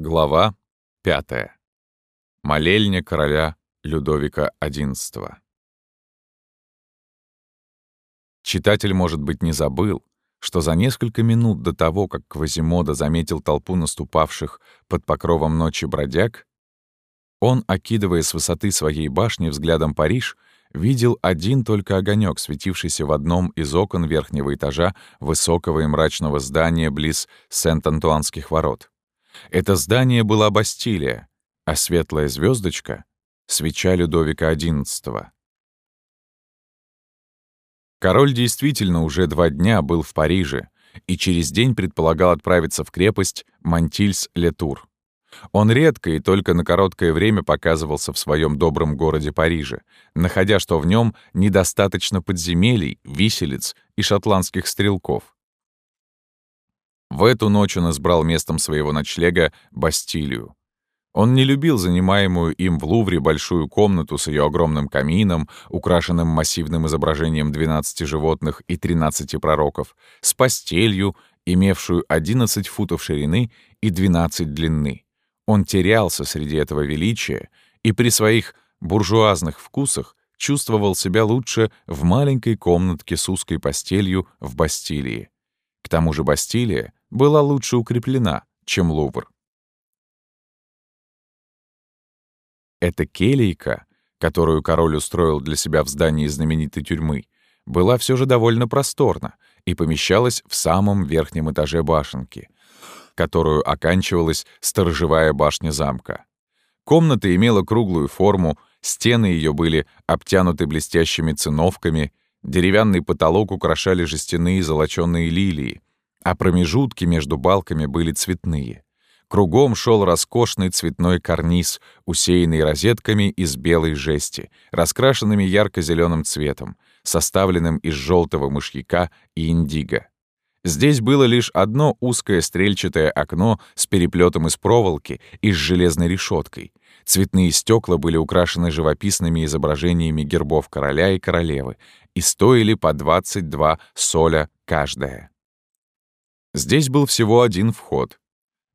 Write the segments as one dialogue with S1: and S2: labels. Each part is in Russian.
S1: Глава 5. Молельня короля Людовика XI. Читатель, может быть, не забыл, что за несколько минут до того, как Квазимода заметил толпу наступавших под покровом ночи бродяг, он, окидывая с высоты своей башни взглядом Париж, видел один только огонек, светившийся в одном из окон верхнего этажа высокого и мрачного здания близ Сент-Антуанских ворот. Это здание была Бастилия, а светлая звездочка — свеча Людовика XI. Король действительно уже два дня был в Париже и через день предполагал отправиться в крепость Мантильс-Летур. Он редко и только на короткое время показывался в своем добром городе Париже, находя, что в нем недостаточно подземелий, виселиц и шотландских стрелков. В эту ночь он избрал местом своего ночлега Бастилию. Он не любил занимаемую им в Лувре большую комнату с ее огромным камином, украшенным массивным изображением 12 животных и 13 пророков, с постелью, имевшую 11 футов ширины и 12 длины. Он терялся среди этого величия и при своих буржуазных вкусах чувствовал себя лучше в маленькой комнатке с узкой постелью в Бастилии. К тому же Бастилия была лучше укреплена, чем Лувр. Эта келейка, которую король устроил для себя в здании знаменитой тюрьмы, была все же довольно просторна и помещалась в самом верхнем этаже башенки, которую оканчивалась сторожевая башня замка. Комната имела круглую форму, стены ее были обтянуты блестящими циновками, деревянный потолок украшали жестяные золочёные лилии, а промежутки между балками были цветные. Кругом шел роскошный цветной карниз, усеянный розетками из белой жести, раскрашенными ярко-зеленым цветом, составленным из желтого мышьяка и индиго. Здесь было лишь одно узкое стрельчатое окно с переплетом из проволоки и с железной решеткой. Цветные стекла были украшены живописными изображениями гербов короля и королевы и стоили по 22 соля каждая. Здесь был всего один вход.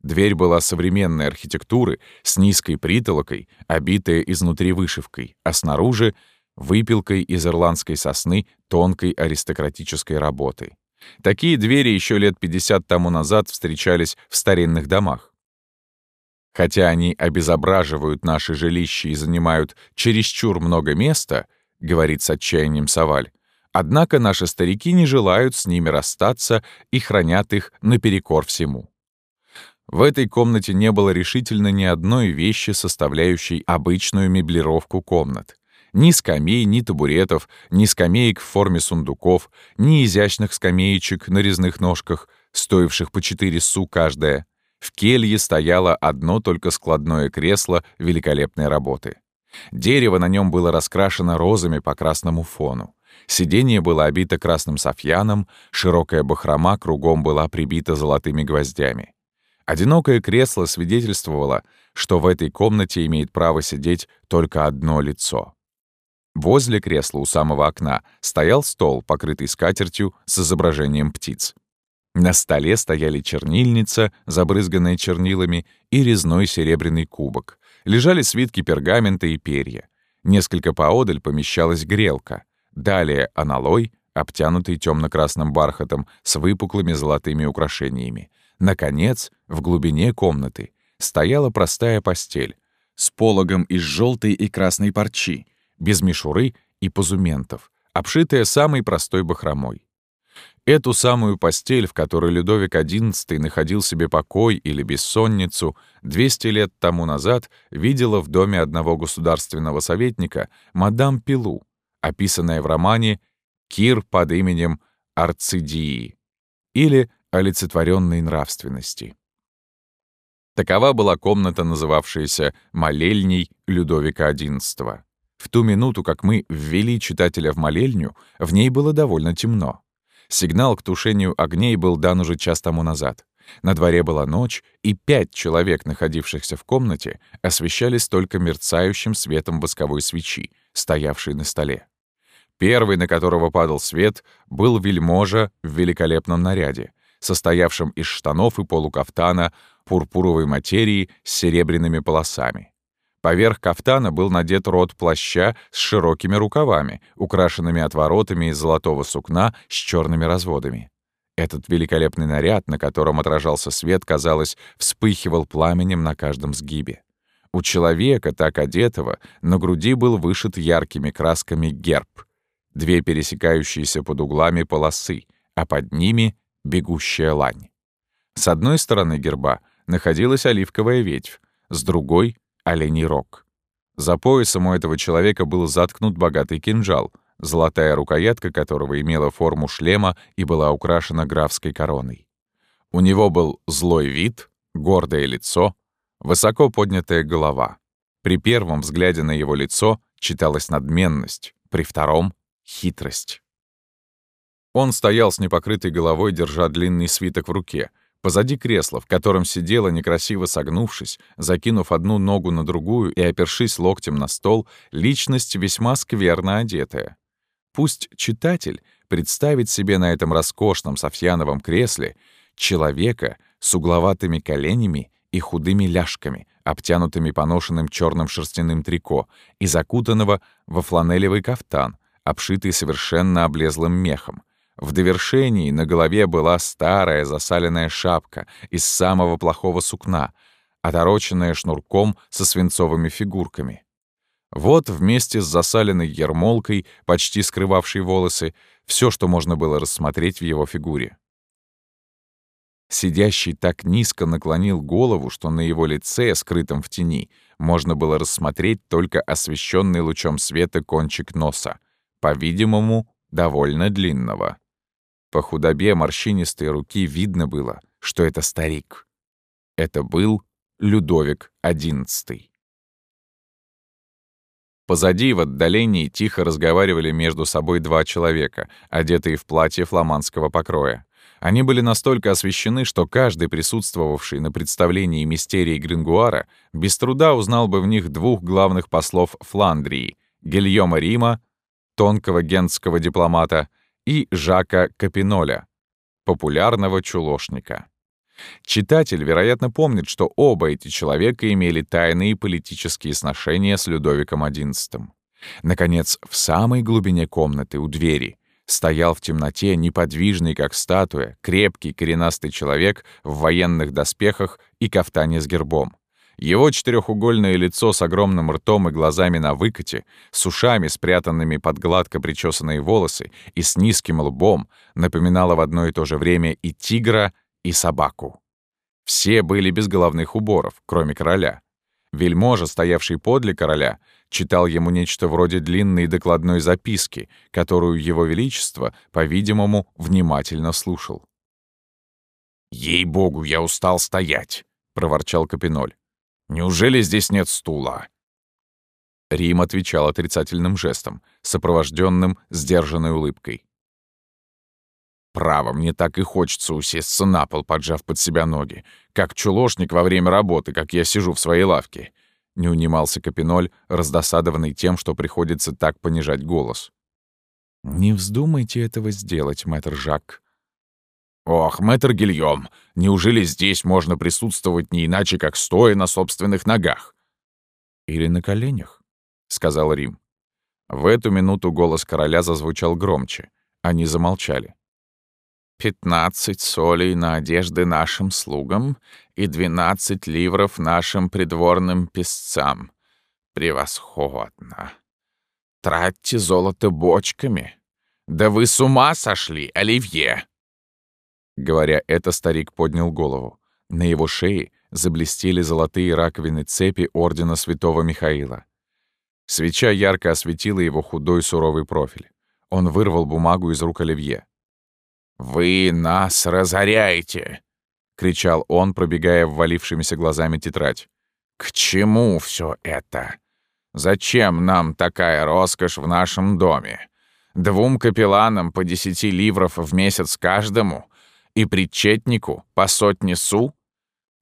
S1: Дверь была современной архитектуры с низкой притолокой, обитая изнутри вышивкой, а снаружи — выпилкой из ирландской сосны тонкой аристократической работы. Такие двери еще лет 50 тому назад встречались в старинных домах. Хотя они обезображивают наши жилища и занимают чересчур много места, говорит с отчаянием Саваль, Однако наши старики не желают с ними расстаться и хранят их наперекор всему. В этой комнате не было решительно ни одной вещи, составляющей обычную меблировку комнат. Ни скамей, ни табуретов, ни скамеек в форме сундуков, ни изящных скамеечек на резных ножках, стоивших по четыре су каждая. В келье стояло одно только складное кресло великолепной работы. Дерево на нем было раскрашено розами по красному фону. Сиденье было обито красным софьяном, широкая бахрома кругом была прибита золотыми гвоздями. Одинокое кресло свидетельствовало, что в этой комнате имеет право сидеть только одно лицо. Возле кресла у самого окна стоял стол, покрытый скатертью с изображением птиц. На столе стояли чернильница, забрызганная чернилами, и резной серебряный кубок. Лежали свитки пергамента и перья. Несколько поодаль помещалась грелка — Далее аналой, обтянутый темно-красным бархатом с выпуклыми золотыми украшениями. Наконец, в глубине комнаты стояла простая постель с пологом из желтой и красной парчи, без мишуры и позументов, обшитая самой простой бахромой. Эту самую постель, в которой Людовик XI находил себе покой или бессонницу, 200 лет тому назад видела в доме одного государственного советника мадам Пилу, описанная в романе «Кир под именем Арцидии» или «Олицетворенной нравственности». Такова была комната, называвшаяся «Молельней» Людовика XI. В ту минуту, как мы ввели читателя в молельню, в ней было довольно темно. Сигнал к тушению огней был дан уже час тому назад. На дворе была ночь, и пять человек, находившихся в комнате, освещались только мерцающим светом восковой свечи, стоявшей на столе. Первый, на которого падал свет, был вельможа в великолепном наряде, состоявшем из штанов и полукафтана пурпуровой материи с серебряными полосами. Поверх кафтана был надет рот плаща с широкими рукавами, украшенными отворотами из золотого сукна с черными разводами. Этот великолепный наряд, на котором отражался свет, казалось, вспыхивал пламенем на каждом сгибе. У человека, так одетого, на груди был вышит яркими красками герб, две пересекающиеся под углами полосы, а под ними — бегущая лань. С одной стороны герба находилась оливковая ветвь, с другой оленей рог. За поясом у этого человека был заткнут богатый кинжал, золотая рукоятка которого имела форму шлема и была украшена графской короной. У него был злой вид, гордое лицо, высоко поднятая голова. При первом взгляде на его лицо читалась надменность, при втором — хитрость. Он стоял с непокрытой головой, держа длинный свиток в руке — Позади кресла, в котором сидела, некрасиво согнувшись, закинув одну ногу на другую и опершись локтем на стол, личность весьма скверно одетая. Пусть читатель представит себе на этом роскошном софьяновом кресле человека с угловатыми коленями и худыми ляжками, обтянутыми поношенным черным шерстяным трико и закутанного во фланелевый кафтан, обшитый совершенно облезлым мехом, в довершении на голове была старая засаленная шапка из самого плохого сукна, отороченная шнурком со свинцовыми фигурками. Вот вместе с засаленной ермолкой, почти скрывавшей волосы, все, что можно было рассмотреть в его фигуре. Сидящий так низко наклонил голову, что на его лице, скрытом в тени, можно было рассмотреть только освещенный лучом света кончик носа, по-видимому, довольно длинного. По худобе морщинистой руки видно было, что это старик. Это был Людовик XI. Позади в отдалении тихо разговаривали между собой два человека, одетые в платье фламандского покроя. Они были настолько освещены, что каждый присутствовавший на представлении мистерии Грингуара без труда узнал бы в них двух главных послов Фландрии — Гильома Рима, тонкого гентского дипломата — и Жака Капиноля, популярного чулошника. Читатель, вероятно, помнит, что оба эти человека имели тайные политические сношения с Людовиком XI. Наконец, в самой глубине комнаты, у двери, стоял в темноте неподвижный, как статуя, крепкий коренастый человек в военных доспехах и кафтане с гербом. Его четырехугольное лицо с огромным ртом и глазами на выкате, с ушами, спрятанными под гладко причесанные волосы и с низким лбом, напоминало в одно и то же время и тигра, и собаку. Все были без головных уборов, кроме короля. Вельможа, стоявший подле короля, читал ему нечто вроде длинной докладной записки, которую его величество, по-видимому, внимательно слушал. «Ей-богу, я устал стоять!» — проворчал Капиноль. Неужели здесь нет стула?» Рим отвечал отрицательным жестом, сопровожденным сдержанной улыбкой. «Право, мне так и хочется усесться на пол, поджав под себя ноги, как чулошник во время работы, как я сижу в своей лавке», — не унимался Капиноль, раздосадованный тем, что приходится так понижать голос. «Не вздумайте этого сделать, мэтр Жак», «Ох, мэтр Гильем, неужели здесь можно присутствовать не иначе, как стоя на собственных ногах?» «Или на коленях», — сказал Рим. В эту минуту голос короля зазвучал громче. Они замолчали. «Пятнадцать солей на одежды нашим слугам и двенадцать ливров нашим придворным песцам. Превосходно! Тратьте золото бочками. Да вы с ума сошли, Оливье!» Говоря это, старик поднял голову. На его шее заблестели золотые раковины цепи ордена святого Михаила. Свеча ярко осветила его худой суровый профиль. Он вырвал бумагу из рук Оливье. «Вы нас разоряете!» — кричал он, пробегая ввалившимися глазами тетрадь. «К чему все это? Зачем нам такая роскошь в нашем доме? Двум капелланам по десяти ливров в месяц каждому, и причетнику по сотне су,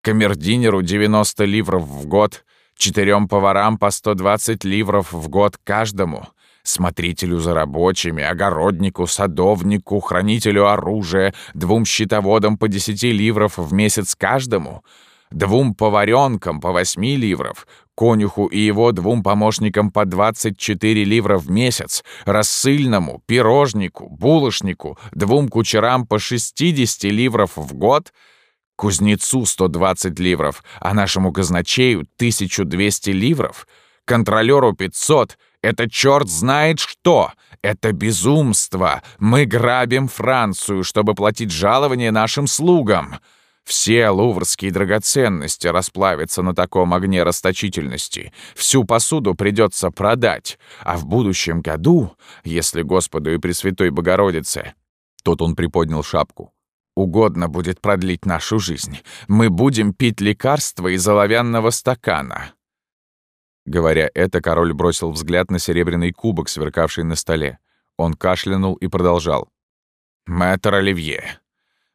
S1: камердинеру 90 ливров в год, четырем поварам по 120 ливров в год каждому, смотрителю за рабочими, огороднику, садовнику, хранителю оружия, двум счетоводам по десяти ливров в месяц каждому, двум поваренкам по восьми ливров, конюху и его двум помощникам по 24 ливра в месяц, рассыльному, пирожнику, булочнику, двум кучерам по 60 ливров в год, кузнецу 120 ливров, а нашему казначею 1200 ливров, контролеру 500 — это черт знает что! Это безумство! Мы грабим Францию, чтобы платить жалования нашим слугам!» Все луврские драгоценности расплавятся на таком огне расточительности. Всю посуду придется продать. А в будущем году, если Господу и Пресвятой Богородице...» Тут он приподнял шапку. «Угодно будет продлить нашу жизнь. Мы будем пить лекарства из оловянного стакана. Говоря это, король бросил взгляд на серебряный кубок, сверкавший на столе. Он кашлянул и продолжал. «Мэтр Оливье,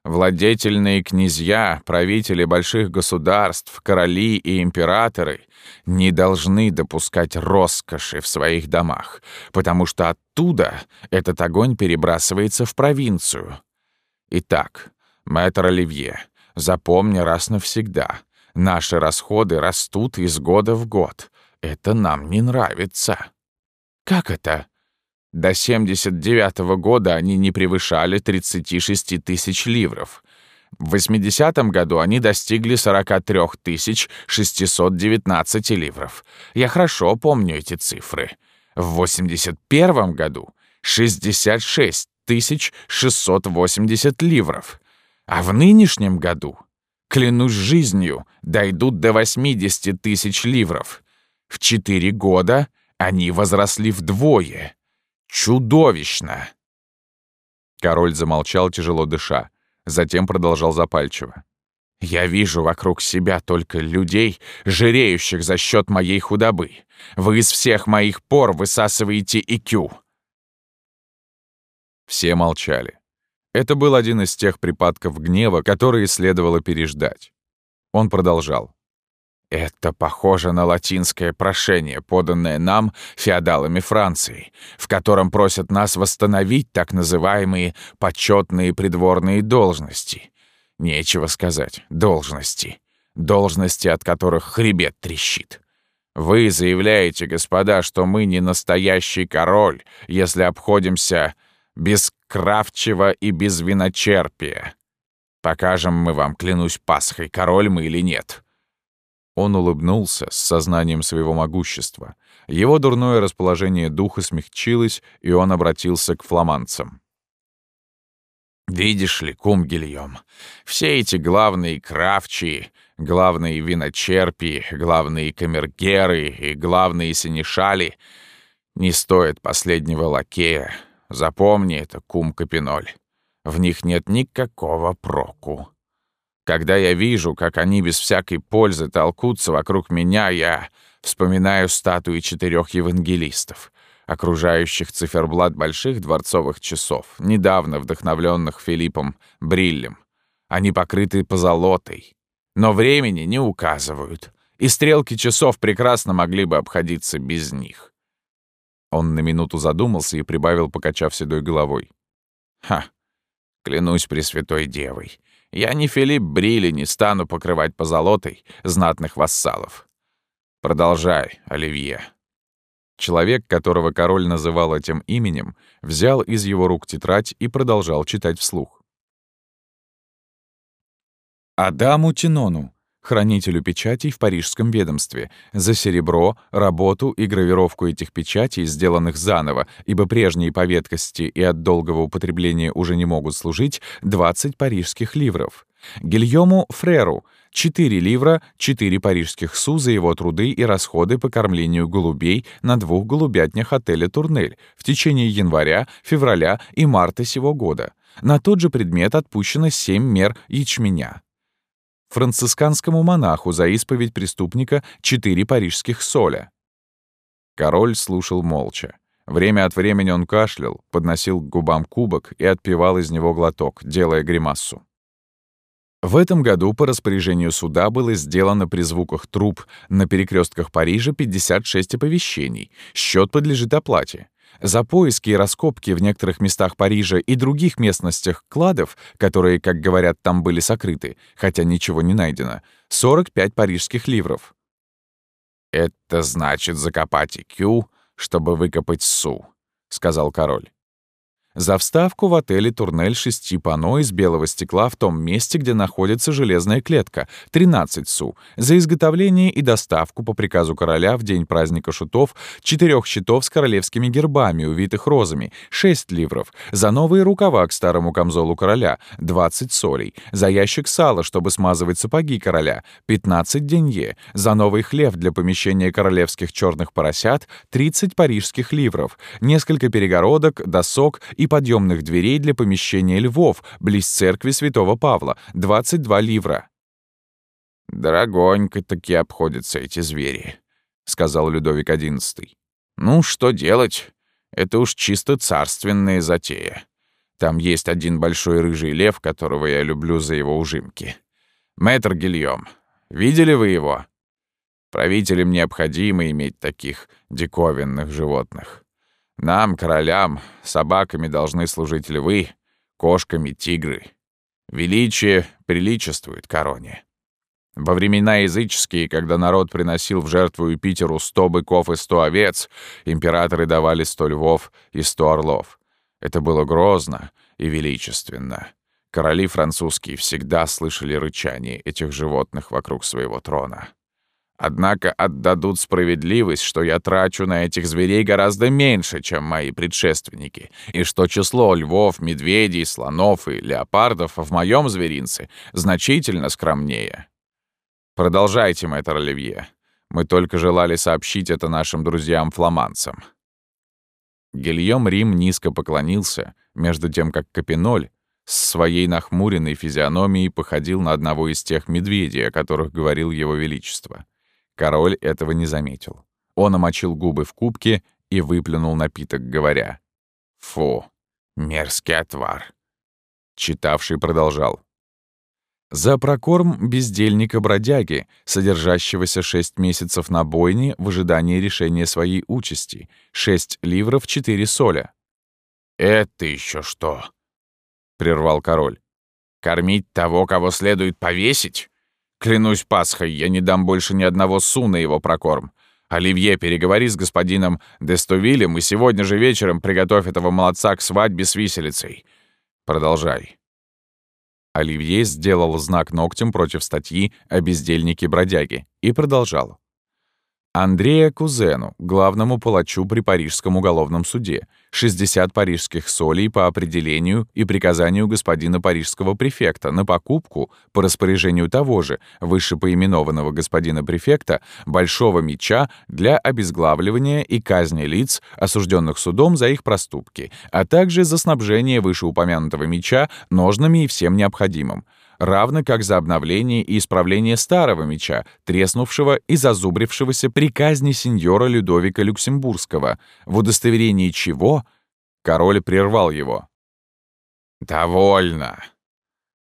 S1: владетельные князья, правители больших государств, короли и императоры не должны допускать роскоши в своих домах, потому что оттуда этот огонь перебрасывается в провинцию. Итак, мэтр Оливье, запомни раз навсегда, наши расходы растут из года в год, это нам не нравится. Как это? До 79 -го года они не превышали 36 тысяч ливров. В 80 году они достигли 43 619 ливров. Я хорошо помню эти цифры. В 81 году 66 680 ливров. А в нынешнем году, клянусь жизнью, дойдут до 80 тысяч ливров. В четыре года они возросли вдвое. Чудовищно!» Король замолчал, тяжело дыша. Затем продолжал запальчиво. «Я вижу вокруг себя только людей, жиреющих за счет моей худобы. Вы из всех моих пор высасываете икю». Все молчали. Это был один из тех припадков гнева, которые следовало переждать. Он продолжал. Это похоже на латинское прошение, поданное нам, феодалами Франции, в котором просят нас восстановить так называемые почетные придворные должности. Нечего сказать, должности. Должности, от которых хребет трещит. Вы заявляете, господа, что мы не настоящий король, если обходимся без кравчего и без виночерпия. Покажем мы вам, клянусь Пасхой, король мы или нет. Он улыбнулся с сознанием своего могущества. Его дурное расположение духа смягчилось, и он обратился к фламандцам. «Видишь ли, кум Гильем, все эти главные кравчи, главные виночерпи, главные камергеры и главные синешали не стоят последнего лакея. Запомни это, кум Капиноль. В них нет никакого проку. Когда я вижу, как они без всякой пользы толкутся вокруг меня, я вспоминаю статуи четырех евангелистов, окружающих циферблат больших дворцовых часов, недавно вдохновленных Филиппом Бриллем. Они покрыты позолотой, но времени не указывают, и стрелки часов прекрасно могли бы обходиться без них. Он на минуту задумался и прибавил, покачав седой головой. «Ха! Клянусь Пресвятой Девой, я не Филипп Брили не стану покрывать позолотой знатных вассалов. Продолжай, Оливье. Человек, которого король называл этим именем, взял из его рук тетрадь и продолжал читать вслух. Адаму Тинону, хранителю печатей в парижском ведомстве, за серебро, работу и гравировку этих печатей, сделанных заново, ибо прежние по веткости и от долгого употребления уже не могут служить, 20 парижских ливров. Гильому Фреру — 4 ливра, 4 парижских су за его труды и расходы по кормлению голубей на двух голубятнях отеля «Турнель» в течение января, февраля и марта сего года. На тот же предмет отпущено 7 мер ячменя францисканскому монаху за исповедь преступника четыре парижских соля. Король слушал молча. Время от времени он кашлял, подносил к губам кубок и отпивал из него глоток, делая гримассу. В этом году по распоряжению суда было сделано при звуках труб на перекрестках Парижа 56 оповещений. Счет подлежит оплате. За поиски и раскопки в некоторых местах Парижа и других местностях кладов, которые, как говорят, там были сокрыты, хотя ничего не найдено, 45 парижских ливров.
S2: «Это значит закопать икю, чтобы выкопать су», — сказал король.
S1: За вставку в отеле «Турнель» шести пано из белого стекла в том месте, где находится железная клетка — 13 су. За изготовление и доставку по приказу короля в день праздника шутов четырех щитов с королевскими гербами, увитых розами — 6 ливров. За новые рукава к старому камзолу короля — 20 солей. За ящик сала, чтобы смазывать сапоги короля — 15 денье. За новый хлев для помещения королевских черных поросят — 30 парижских ливров. Несколько перегородок, досок и подъемных дверей для помещения львов близ церкви святого Павла, 22 ливра.
S2: «Дорогонько таки обходятся эти звери», — сказал Людовик XI. «Ну, что делать? Это уж чисто царственная затея. Там есть один большой рыжий лев, которого я люблю за его ужимки. Мэтр Гильем, видели вы его? Правителям необходимо иметь таких диковинных животных. Нам, королям, собаками должны служить львы, кошками — тигры. Величие приличествует короне. Во времена языческие, когда народ приносил в жертву Юпитеру сто быков и сто овец, императоры давали сто львов и сто орлов. Это было грозно и величественно. Короли французские всегда слышали рычание этих животных вокруг своего трона. Однако отдадут справедливость, что я трачу на этих зверей гораздо меньше, чем мои предшественники, и что число львов, медведей, слонов и леопардов в моем зверинце значительно скромнее. Продолжайте, мэтр Оливье. Мы только желали сообщить это нашим друзьям-фламандцам. Гильем Рим низко поклонился, между тем как Капиноль с своей нахмуренной физиономией походил на одного из тех медведей, о которых говорил его величество. Король этого не заметил. Он омочил губы в кубке и выплюнул напиток, говоря «Фу, мерзкий отвар». Читавший продолжал. За прокорм бездельника-бродяги, содержащегося шесть месяцев на бойне в ожидании решения своей участи, шесть ливров четыре соля. «Это еще что?» — прервал король. «Кормить того, кого следует повесить? Клянусь Пасхой, я не дам больше ни одного су на его прокорм. Оливье, переговори с господином Дестувилем и сегодня же вечером приготовь этого молодца к свадьбе с виселицей. Продолжай».
S1: Оливье сделал знак ногтем против статьи о бездельнике-бродяге и продолжал. Андрея Кузену, главному палачу при Парижском уголовном суде, 60 парижских солей по определению и приказанию господина парижского префекта на покупку, по распоряжению того же, вышепоименованного господина префекта, большого меча для обезглавливания и казни лиц, осужденных судом за их проступки, а также за снабжение вышеупомянутого меча ножнами и всем необходимым, равно как за обновление и исправление старого меча, треснувшего и зазубрившегося при казни сеньора Людовика Люксембургского, в удостоверении чего король прервал его.
S2: «Довольно.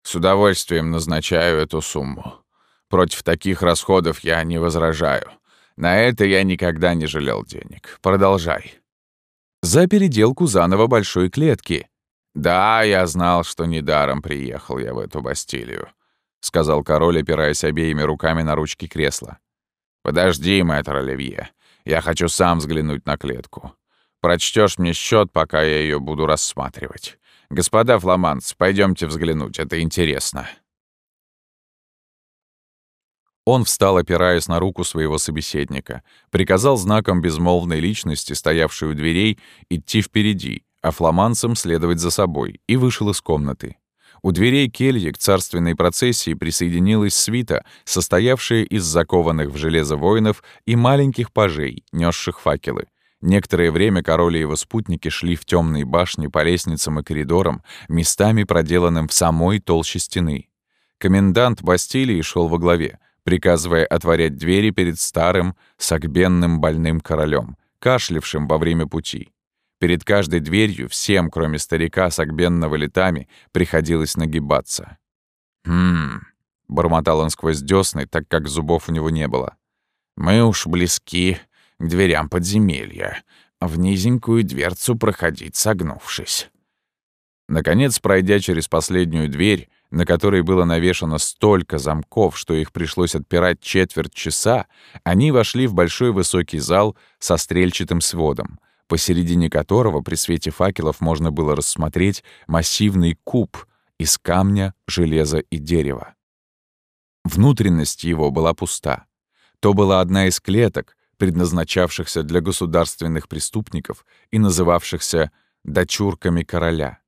S2: С удовольствием назначаю эту сумму. Против таких расходов я не возражаю. На это я никогда не жалел денег. Продолжай».
S1: За переделку заново большой клетки,
S2: «Да, я знал, что недаром приехал я в эту Бастилию», — сказал король, опираясь обеими руками на ручки кресла. «Подожди, мэтр Оливье, я хочу сам взглянуть на клетку. Прочтешь мне счет, пока я ее буду рассматривать. Господа фламандцы, пойдемте взглянуть, это интересно».
S1: Он встал, опираясь на руку своего собеседника, приказал знаком безмолвной личности, стоявшей у дверей, идти впереди, а фламанцам следовать за собой, и вышел из комнаты. У дверей кельи к царственной процессии присоединилась свита, состоявшая из закованных в железо воинов и маленьких пажей, несших факелы. Некоторое время король и его спутники шли в темные башни по лестницам и коридорам, местами проделанным в самой толще стены. Комендант Бастилии шел во главе, приказывая отворять двери перед старым, согбенным больным королем, кашлявшим во время пути. Перед каждой дверью всем, кроме старика с огбенного летами, приходилось нагибаться.
S2: «Хм...» — бормотал он сквозь дёсны, так как зубов у него не было. «Мы уж близки к дверям подземелья. в низенькую дверцу проходить согнувшись.
S1: Наконец, пройдя через последнюю дверь, на которой было навешано столько замков, что их пришлось отпирать четверть часа, они вошли в большой высокий зал со стрельчатым сводом, посередине которого при свете факелов можно было рассмотреть массивный куб из камня, железа и дерева. Внутренность его была пуста. То была одна из клеток, предназначавшихся для государственных преступников и называвшихся «дочурками короля».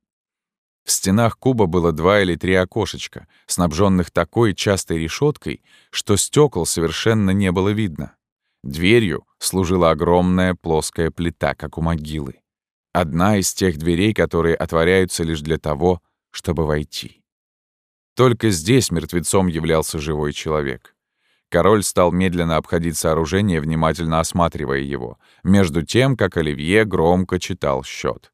S1: В стенах куба было два или три окошечка, снабженных такой частой решеткой, что стекол совершенно не было видно. Дверью служила огромная плоская плита, как у могилы. Одна из тех дверей, которые отворяются лишь для того, чтобы войти. Только здесь мертвецом являлся живой человек. Король стал медленно обходить сооружение, внимательно осматривая его, между тем, как Оливье громко читал счет.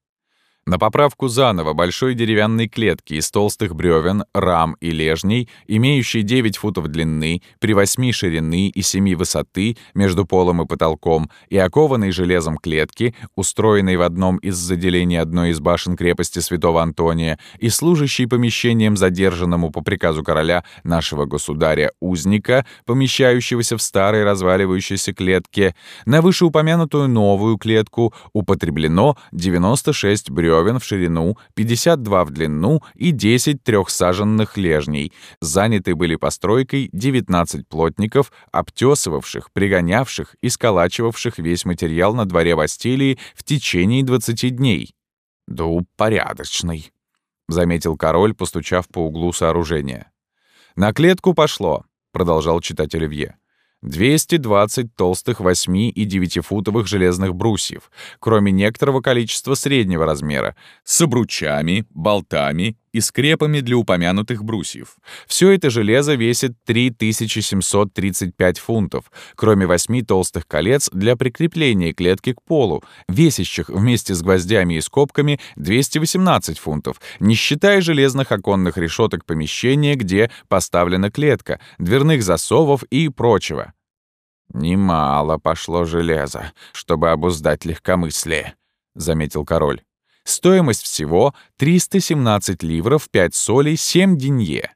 S1: На поправку заново большой деревянной клетки из толстых бревен, рам и лежней, имеющей 9 футов длины, при 8 ширины и 7 высоты между полом и потолком, и окованной железом клетки, устроенной в одном из заделений одной из башен крепости Святого Антония и служащей помещением задержанному по приказу короля нашего государя узника, помещающегося в старой разваливающейся клетке, на вышеупомянутую новую клетку употреблено 96 бревен, бревен в ширину, 52 в длину и 10 трехсаженных лежней. Заняты были постройкой 19 плотников, обтесывавших, пригонявших и сколачивавших весь материал на дворе Бастилии в течение 20 дней. «Дуб порядочный», — заметил король, постучав по углу сооружения. «На клетку пошло», — продолжал читать Оливье. 220 толстых 8 и 9-футовых железных брусьев, кроме некоторого количества среднего размера, с обручами, болтами и скрепами для упомянутых брусьев. Все это железо весит 3735 фунтов, кроме 8 толстых колец для прикрепления клетки к полу, весящих вместе с гвоздями и скобками 218 фунтов, не считая железных оконных решеток помещения, где поставлена клетка, дверных засовов и прочего. «Немало пошло железа, чтобы обуздать легкомыслие», — заметил король. Стоимость всего — 317 ливров, 5 солей, 7 денье.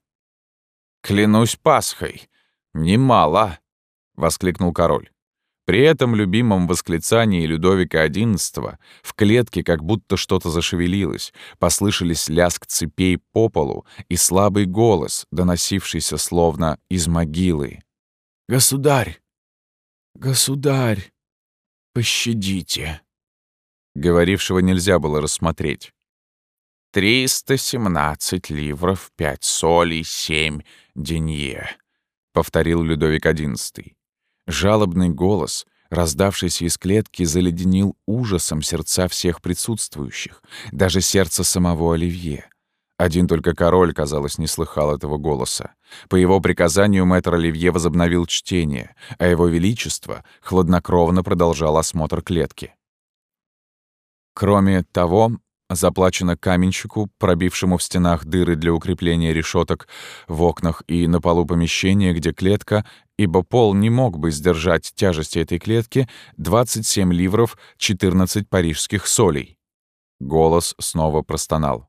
S1: «Клянусь Пасхой! Немало!» — воскликнул король. При этом любимом восклицании Людовика XI в клетке как будто что-то зашевелилось, послышались лязг цепей по полу и слабый голос, доносившийся словно из могилы. «Государь! Государь! Пощадите!» Говорившего нельзя было рассмотреть. «Триста семнадцать ливров, пять солей, семь денье», — повторил Людовик XI. Жалобный голос, раздавшийся из клетки, заледенил ужасом сердца всех присутствующих, даже сердце самого Оливье. Один только король, казалось, не слыхал этого голоса. По его приказанию мэтр Оливье возобновил чтение, а его величество хладнокровно продолжал осмотр клетки. Кроме того, заплачено каменщику, пробившему в стенах дыры для укрепления решеток в окнах и на полу помещения, где клетка, ибо пол не мог бы сдержать тяжести этой клетки, 27 ливров 14 парижских солей. Голос снова простонал.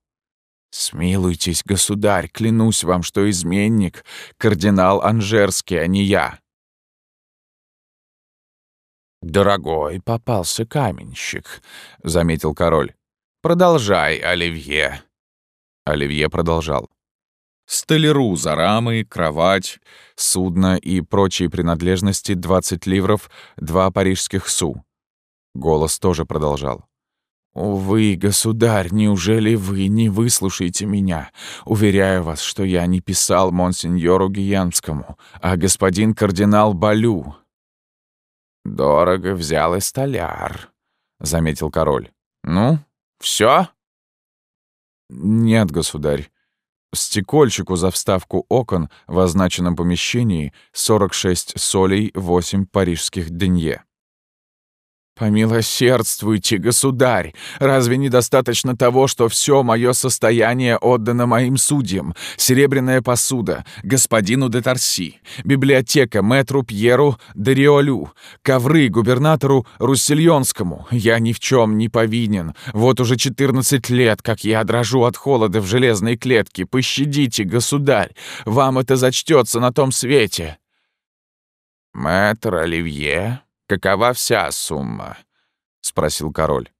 S1: «Смилуйтесь, государь, клянусь вам, что изменник — кардинал Анжерский, а не я». «Дорогой попался каменщик», — заметил король. «Продолжай, Оливье». Оливье продолжал. «Столяру за рамы, кровать, судно и прочие принадлежности 20 ливров, два парижских су». Голос тоже продолжал. «Увы, государь, неужели вы не выслушаете меня? Уверяю вас, что я не писал монсеньору Гиянскому, а господин кардинал Балю. «Дорого взял и столяр», — заметил король. «Ну, все? «Нет, государь. Стекольщику за вставку окон в означенном помещении 46 солей 8 парижских денье».
S2: «Помилосердствуйте, государь! Разве недостаточно того, что все мое состояние отдано моим судьям? Серебряная посуда, господину де Тарси, библиотека мэтру Пьеру де Риолю, ковры губернатору Руссельонскому. Я ни в чем не повинен. Вот уже четырнадцать лет, как я дрожу от холода в железной клетке. Пощадите, государь! Вам это зачтется на том свете!» «Мэтр Оливье?» «Какова вся сумма?» — спросил король.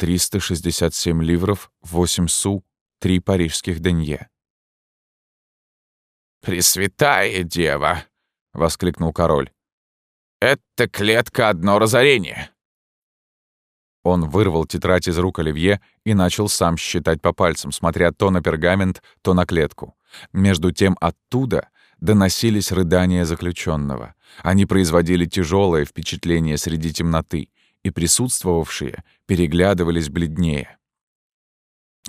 S1: «367 ливров, 8 су, 3 парижских денье».
S2: «Пресвятая дева!» — воскликнул король. «Это клетка одно разорение!»
S1: Он вырвал тетрадь из рук Оливье и начал сам считать по пальцам, смотря то на пергамент, то на клетку. Между тем оттуда доносились рыдания заключенного. Они производили тяжелое впечатление среди темноты, и присутствовавшие переглядывались бледнее.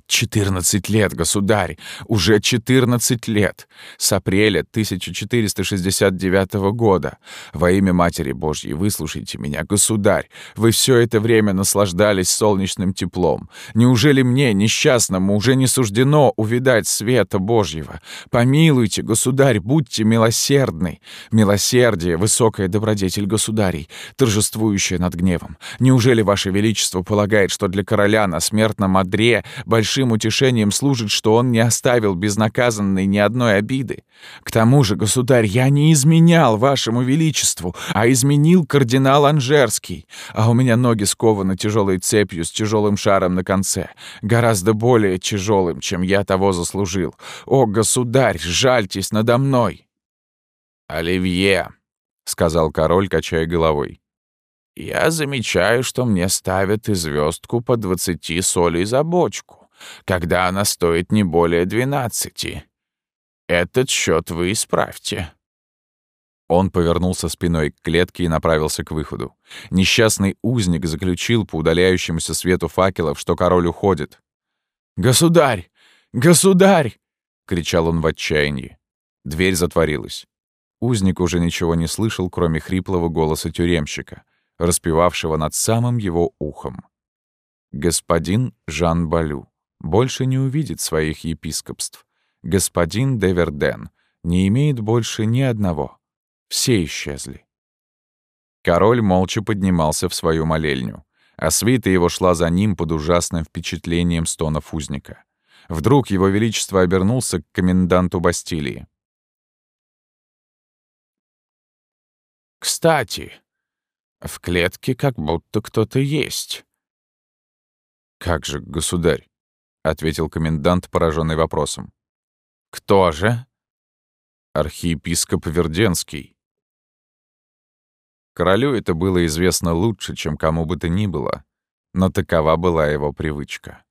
S2: «Четырнадцать лет, государь! Уже четырнадцать лет! С апреля 1469 года! Во имя Матери Божьей выслушайте меня, государь! Вы все это время наслаждались солнечным теплом. Неужели мне, несчастному, уже не суждено увидать света Божьего? Помилуйте, государь, будьте милосердны! Милосердие — высокая добродетель государей, торжествующая над гневом. Неужели Ваше Величество полагает, что для короля на смертном одре большой большим утешением служит, что он не оставил безнаказанной ни одной обиды. К тому же, государь, я не изменял вашему величеству, а изменил кардинал Анжерский. А у меня ноги скованы тяжелой цепью с тяжелым шаром на конце, гораздо более тяжелым, чем я того заслужил. О, государь, жальтесь надо мной!» «Оливье», — сказал король, качая головой. «Я замечаю, что мне ставят и звездку по двадцати солей за бочку когда она стоит не более двенадцати. Этот счет вы исправьте».
S1: Он повернулся спиной к клетке и направился к выходу. Несчастный узник заключил по удаляющемуся свету факелов, что король уходит.
S2: «Государь! Государь!» — кричал он в отчаянии.
S1: Дверь затворилась. Узник уже ничего не слышал, кроме хриплого голоса тюремщика, распевавшего над самым его ухом. «Господин Жан Балю» больше не увидит своих епископств. Господин Деверден не имеет больше ни одного. Все исчезли. Король молча поднимался в свою молельню, а свита его шла за ним под ужасным впечатлением стонов узника. Вдруг его величество обернулся к коменданту Бастилии.
S2: «Кстати, в клетке как будто кто-то есть».
S1: «Как же, государь?» — ответил комендант, пораженный вопросом.
S2: «Кто же?»
S1: «Архиепископ Верденский». Королю это было известно лучше, чем кому бы то ни было, но такова была его привычка.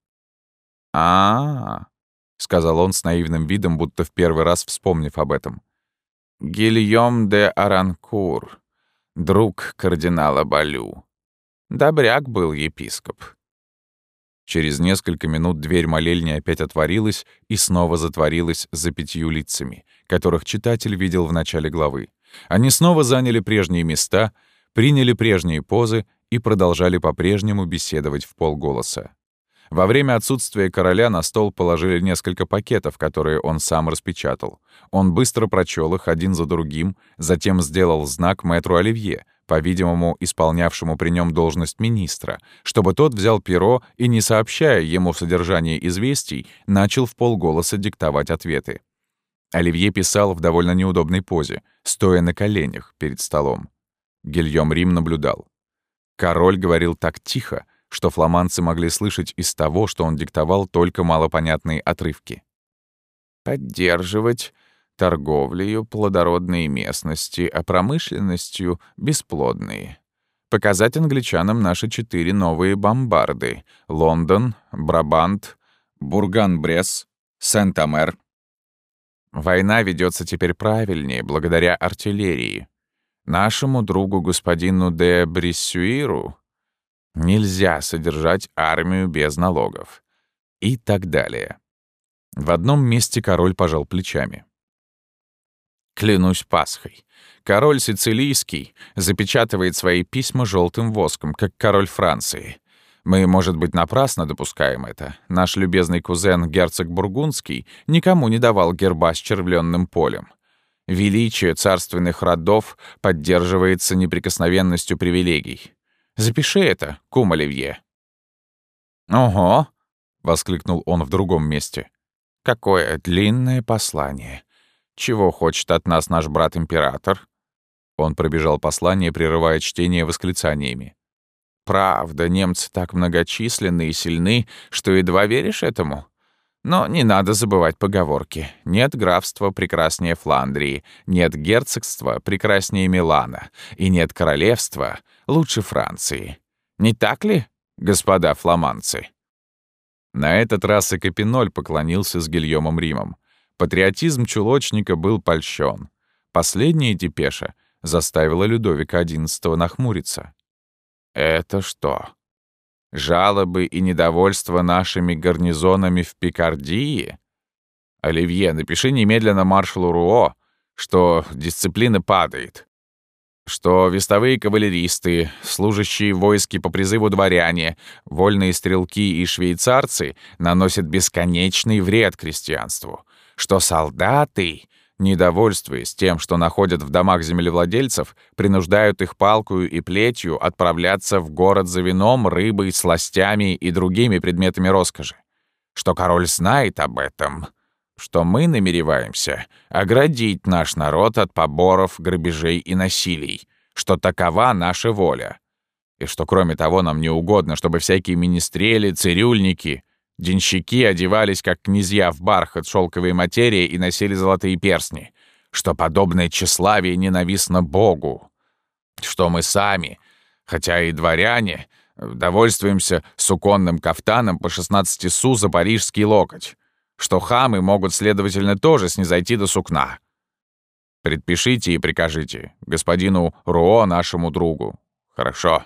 S2: а, -а, -а сказал он с наивным видом, будто в первый раз вспомнив об этом. «Гильем де Аранкур, друг кардинала Балю. Добряк был епископ.
S1: Через несколько минут дверь молельни опять отворилась и снова затворилась за пятью лицами, которых читатель видел в начале главы. Они снова заняли прежние места, приняли прежние позы и продолжали по-прежнему беседовать в полголоса. Во время отсутствия короля на стол положили несколько пакетов, которые он сам распечатал. Он быстро прочел их один за другим, затем сделал знак мэтру Оливье, по-видимому, исполнявшему при нем должность министра, чтобы тот взял перо и, не сообщая ему содержание известий, начал в полголоса диктовать ответы. Оливье писал в довольно неудобной позе, стоя на коленях перед столом. Гильем Рим наблюдал. Король говорил так тихо, что фламандцы могли слышать из того, что он диктовал только малопонятные отрывки.
S2: «Поддерживать торговлею плодородные местности, а промышленностью — бесплодные. Показать англичанам наши четыре новые бомбарды — Лондон, Брабант, Бурган-Бресс, Сент-Амер. Война ведется теперь правильнее, благодаря артиллерии. Нашему другу господину де Бриссюиру нельзя содержать армию без налогов. И так далее.
S1: В одном месте король пожал плечами.
S2: Клянусь Пасхой. Король Сицилийский запечатывает свои письма желтым воском, как король Франции. Мы, может быть, напрасно допускаем это. Наш любезный кузен, герцог Бургундский, никому не давал герба с червленным полем. Величие царственных родов поддерживается неприкосновенностью привилегий. Запиши это, кум Оливье». «Ого!» — воскликнул он в другом месте. «Какое длинное послание! Чего хочет от нас наш брат-император?» Он пробежал послание, прерывая чтение восклицаниями. «Правда, немцы так многочисленны и сильны, что едва веришь этому. Но не надо забывать поговорки. Нет графства прекраснее Фландрии, нет герцогства прекраснее Милана, и нет королевства лучше Франции. Не так ли, господа фламандцы?» На этот раз и Капиноль поклонился с Гильомом Римом. Патриотизм чулочника был польщен. Последняя депеша — заставило Людовика XI нахмуриться. «Это что? Жалобы и недовольство нашими гарнизонами в Пикардии? Оливье, напиши немедленно маршалу Руо, что дисциплина падает, что вестовые кавалеристы, служащие в войске по призыву дворяне, вольные стрелки и швейцарцы наносят бесконечный вред крестьянству, что солдаты недовольствуясь тем, что находят в домах землевладельцев, принуждают их палкою и плетью отправляться в город за вином, рыбой, сластями и другими предметами роскоши. Что король знает об этом, что мы намереваемся оградить наш народ от поборов, грабежей и насилий, что такова наша воля. И что, кроме того, нам не угодно, чтобы всякие министрели, цирюльники — Денщики одевались, как князья, в бархат, шелковые материи и носили золотые перстни, что подобное тщеславие ненавистно Богу, что мы сами, хотя и дворяне, довольствуемся суконным кафтаном по 16 су за парижский локоть, что хамы могут, следовательно, тоже снизойти до сукна. Предпишите и прикажите господину Руо, нашему другу. Хорошо.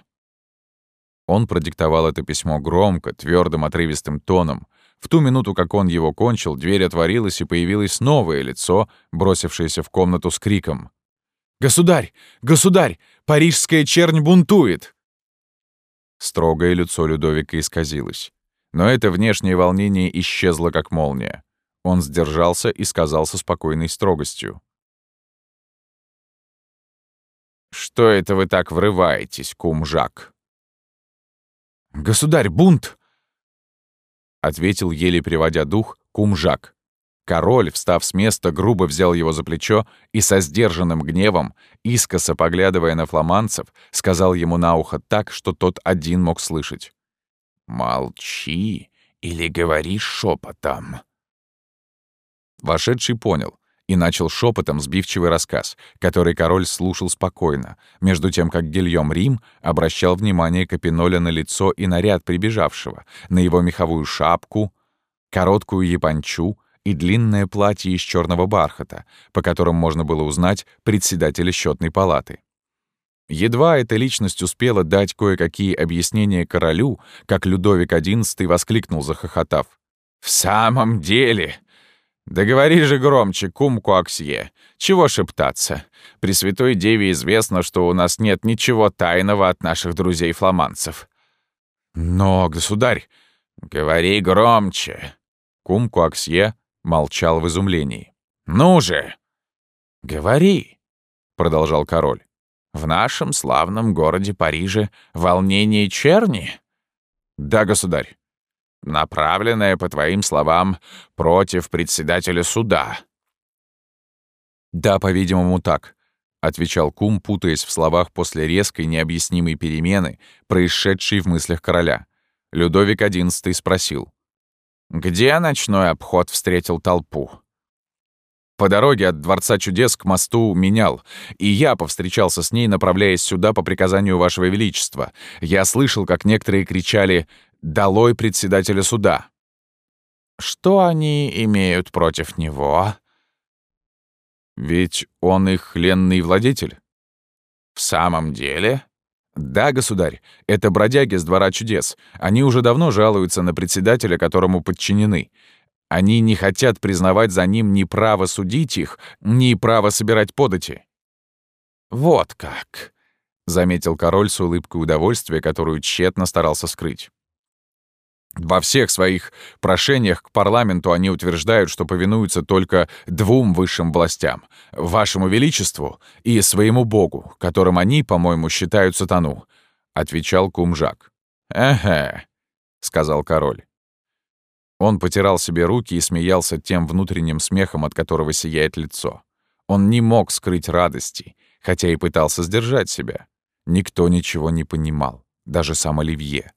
S2: Он продиктовал это письмо громко, твердым, отрывистым тоном. В ту минуту, как он его кончил, дверь отворилась, и появилось новое лицо, бросившееся в комнату с криком. «Государь! Государь! Парижская чернь бунтует!» Строгое лицо Людовика исказилось. Но это внешнее волнение исчезло, как молния. Он сдержался и сказал со спокойной строгостью. «Что это вы так врываетесь, кум Жак?» «Государь, бунт!» — ответил, еле приводя дух, кумжак. Король, встав с места, грубо взял его за плечо и со сдержанным гневом, искоса поглядывая на фламанцев, сказал ему на ухо так, что тот один мог слышать. «Молчи или говори шепотом». Вошедший понял и начал шепотом сбивчивый рассказ, который король слушал спокойно, между тем как Гильем Рим обращал внимание Капиноля на лицо и наряд прибежавшего, на его меховую шапку, короткую япончу и длинное платье из черного бархата, по которым можно было узнать председателя счетной палаты. Едва эта личность успела дать кое-какие объяснения королю, как Людовик XI воскликнул, захохотав. «В самом деле, «Да говори же громче, кум Куаксье. Чего шептаться? При Святой Деве известно, что у нас нет ничего тайного от наших друзей-фламандцев». «Но, государь...» «Говори громче!» Кум Куаксье молчал в изумлении. «Ну же!» «Говори!» — продолжал король. «В нашем славном городе Париже волнение черни?» «Да, государь» направленная, по твоим словам, против председателя суда». «Да, по-видимому, так», — отвечал Кум, путаясь в словах после резкой необъяснимой перемены, происшедшей в мыслях короля. Людовик XI спросил. «Где ночной обход встретил толпу?» По дороге от Дворца чудес к мосту менял, и я повстречался с ней, направляясь сюда по приказанию Вашего Величества. Я слышал, как некоторые кричали «Долой председателя суда». Что они имеют против него? Ведь он их ленный владетель. В самом деле? Да, государь, это бродяги с двора чудес. Они уже давно жалуются на председателя, которому подчинены.
S1: Они не хотят признавать за ним ни право судить их, ни право собирать подати».
S2: «Вот как», — заметил король с улыбкой удовольствия, которую тщетно старался скрыть.
S1: Во всех своих прошениях к парламенту они утверждают, что повинуются только двум высшим властям — вашему величеству и своему богу, которым они, по-моему, считают сатану», — отвечал кумжак.
S2: «Эге», — сказал король.
S1: Он потирал себе руки и смеялся тем внутренним смехом, от которого сияет лицо. Он не мог скрыть радости, хотя и пытался сдержать себя. Никто ничего не понимал, даже сам Оливье.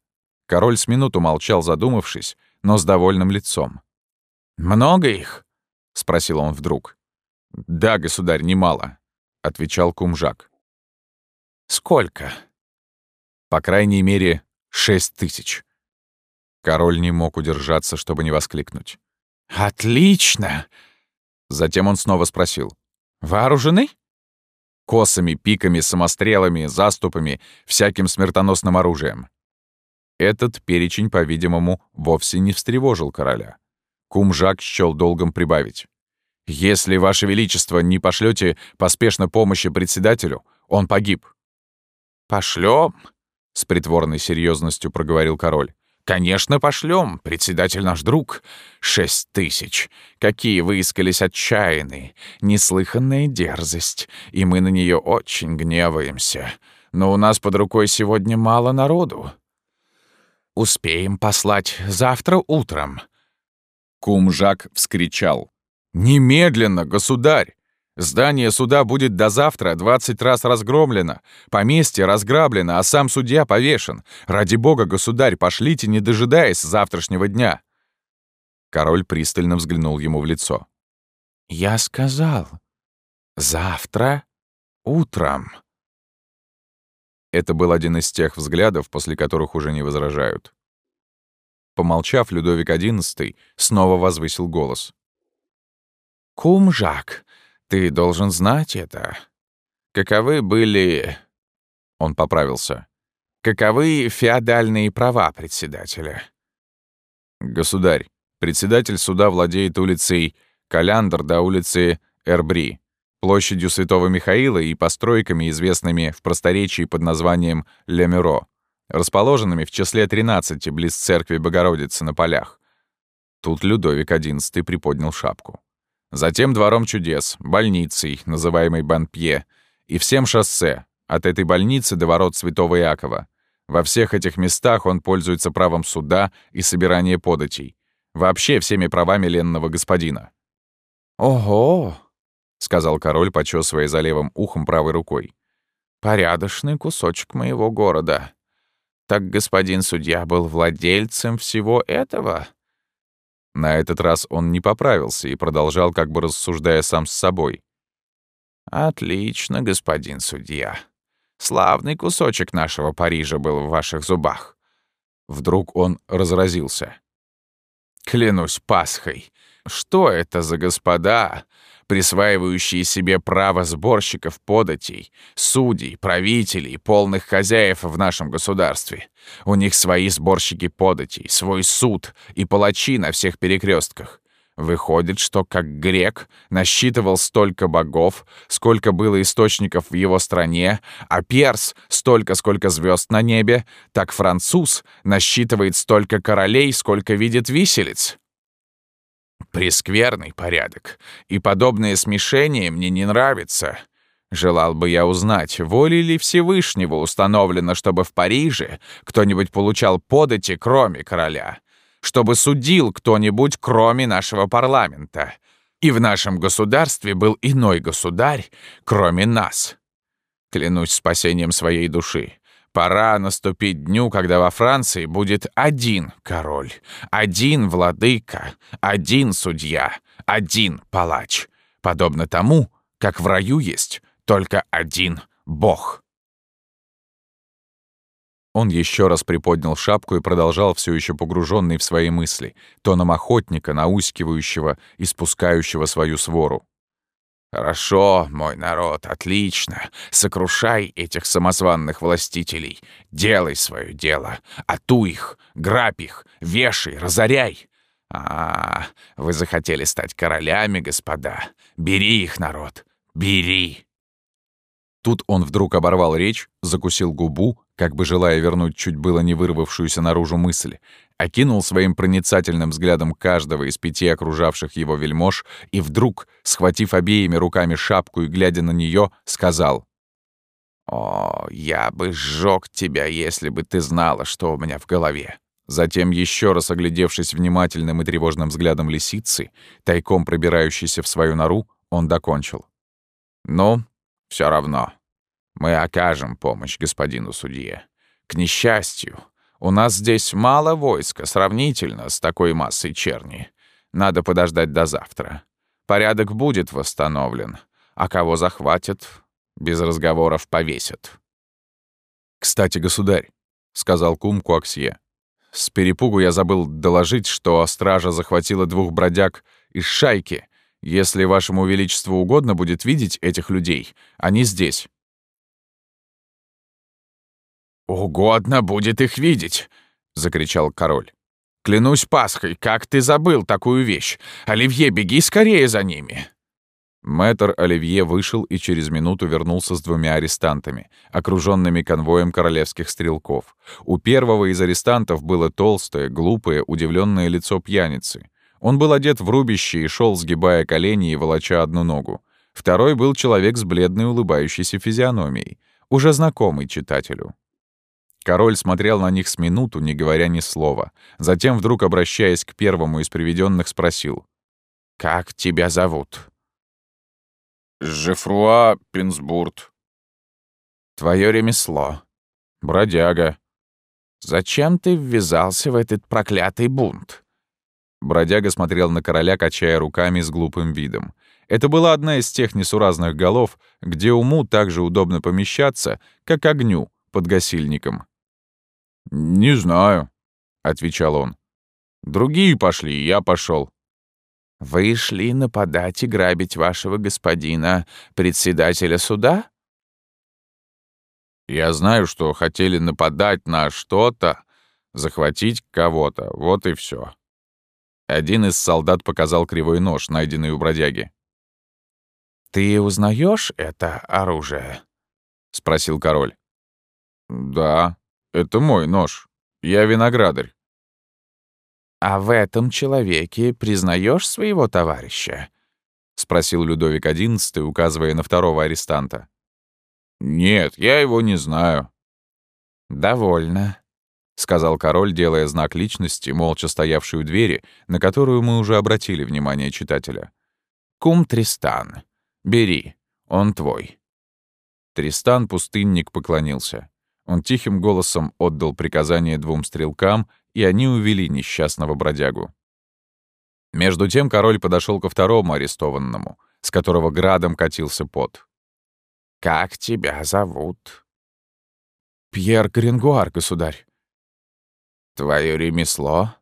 S1: Король с минуту молчал, задумавшись, но с довольным лицом.
S2: «Много их?» — спросил он вдруг.
S1: «Да, государь, немало», — отвечал кумжак.
S2: «Сколько?»
S1: «По крайней мере, шесть тысяч». Король не мог удержаться, чтобы не воскликнуть.
S2: «Отлично!»
S1: Затем он снова спросил.
S2: «Вооружены?»
S1: «Косами, пиками, самострелами, заступами, всяким смертоносным оружием». Этот перечень, по-видимому, вовсе не встревожил короля. Кумжак счёл долгом прибавить. «Если, Ваше Величество, не пошлете поспешно помощи председателю, он погиб».
S2: «Пошлём», —
S1: с притворной серьезностью проговорил король.
S2: «Конечно, пошлём, председатель наш друг. Шесть тысяч. Какие выискались отчаянные. Неслыханная дерзость. И мы на неё очень гневаемся. Но у нас под рукой сегодня мало народу. Успеем послать завтра утром».
S1: Кум-Жак вскричал. «Немедленно, государь! Здание суда будет до завтра двадцать раз разгромлено, поместье разграблено, а сам судья повешен. Ради бога, государь, пошлите, не дожидаясь завтрашнего дня!» Король пристально взглянул ему в лицо.
S2: «Я сказал, завтра утром».
S1: Это был один из тех взглядов, после которых уже не возражают. Помолчав, Людовик XI снова возвысил голос.
S2: «Кум Жак, ты должен знать это. Каковы были...» Он поправился. «Каковы феодальные права председателя?»
S1: «Государь, председатель суда владеет улицей Каляндр до улицы Эрбри площадью Святого Михаила и постройками, известными в просторечии под названием Лемюро, расположенными в числе 13 близ церкви Богородицы на полях. Тут Людовик XI приподнял шапку. Затем двором чудес, больницей, называемой Банпье, и всем шоссе, от этой больницы до ворот Святого Иакова. Во всех этих местах он пользуется правом суда и собирания податей. Вообще всеми правами ленного господина.
S2: «Ого!»
S1: — сказал король, почесывая за левым ухом правой рукой.
S2: «Порядочный кусочек моего города. Так господин судья был владельцем всего этого?»
S1: На этот раз он не поправился и продолжал, как бы рассуждая сам с собой.
S2: «Отлично, господин судья. Славный кусочек нашего Парижа был в ваших зубах».
S1: Вдруг он разразился.
S2: «Клянусь Пасхой, что это за господа, присваивающие себе право сборщиков податей, судей, правителей, полных хозяев в нашем государстве. У них свои сборщики податей, свой суд и палачи на всех перекрестках. Выходит, что как грек насчитывал столько богов, сколько было источников в его стране, а перс — столько, сколько звезд на небе, так француз насчитывает столько королей, сколько видит виселиц. Прескверный порядок, и подобное смешение мне не нравится. Желал бы я узнать, волей ли Всевышнего установлено, чтобы в Париже кто-нибудь получал подати, кроме короля, чтобы судил кто-нибудь, кроме нашего парламента, и в нашем государстве был иной государь, кроме нас. Клянусь спасением своей души. Пора наступить дню, когда во Франции будет один король, один владыка, один судья, один палач, подобно тому, как в раю есть только один бог.
S1: Он еще раз приподнял шапку и продолжал все еще погруженный в свои мысли, тоном охотника, наускивающего и спускающего свою свору.
S2: «Хорошо, мой народ, отлично. Сокрушай этих самозванных властителей. Делай свое дело. Ату их, грабь их, вешай, разоряй. «А, вы захотели стать королями, господа. Бери их, народ, бери!»
S1: Тут он вдруг оборвал речь, закусил губу, как бы желая вернуть чуть было не вырвавшуюся наружу мысль, окинул своим проницательным взглядом каждого из пяти окружавших его вельмож и вдруг, схватив обеими руками шапку и глядя на нее, сказал
S2: «О, я бы сжег тебя, если бы ты знала, что у меня в голове».
S1: Затем, еще раз оглядевшись внимательным и тревожным взглядом лисицы, тайком пробирающейся в свою нору, он докончил.
S2: «Ну, все равно. Мы окажем помощь господину судье. К несчастью, у нас здесь мало войска сравнительно с такой массой черни. Надо подождать до завтра. Порядок будет восстановлен, а кого захватят, без разговоров повесят».
S1: «Кстати, государь», — сказал кум Куаксье, с перепугу я забыл доложить, что стража захватила двух бродяг из шайки. Если вашему величеству угодно будет видеть этих людей, они здесь».
S2: «Угодно будет их видеть!» — закричал король. «Клянусь Пасхой, как ты забыл такую вещь! Оливье, беги скорее за ними!»
S1: Мэтр Оливье вышел и через минуту вернулся с двумя арестантами, окруженными конвоем королевских стрелков. У первого из арестантов было толстое, глупое, удивленное лицо пьяницы. Он был одет в рубище и шел, сгибая колени и волоча одну ногу. Второй был человек с бледной улыбающейся физиономией, уже знакомый читателю. Король смотрел на них с минуту, не говоря ни слова. Затем, вдруг обращаясь к первому из приведенных, спросил.
S2: «Как тебя зовут?»
S3: Жефруа Пинсбурт.
S2: Твое ремесло.
S1: Бродяга.
S2: Зачем ты ввязался в этот проклятый бунт?
S1: Бродяга смотрел на короля, качая руками с глупым видом. Это была одна из тех несуразных голов, где уму так же удобно помещаться, как огню под гасильником.
S3: «Не знаю», —
S1: отвечал он.
S3: «Другие пошли, я пошел.
S2: Вы шли нападать и грабить вашего господина, председателя суда?
S3: Я знаю, что хотели нападать на что-то, захватить кого-то, вот и все.
S1: Один из солдат показал кривой нож, найденный у бродяги.
S2: «Ты узнаешь это оружие?» — спросил король.
S3: «Да, это мой нож. Я виноградарь».
S2: «А в этом человеке признаешь своего товарища?» — спросил Людовик XI, указывая на второго арестанта.
S3: «Нет, я его не знаю».
S2: «Довольно», — сказал король, делая знак личности, молча стоявшей у двери, на которую мы уже обратили внимание читателя. «Кум Тристан, бери, он твой».
S1: Тристан-пустынник поклонился. Он тихим голосом отдал приказание двум стрелкам, и они увели несчастного бродягу. Между тем король подошел ко второму арестованному, с которого градом катился пот.
S2: «Как тебя зовут?»
S1: «Пьер Грингуар, государь».
S2: «Твое ремесло?»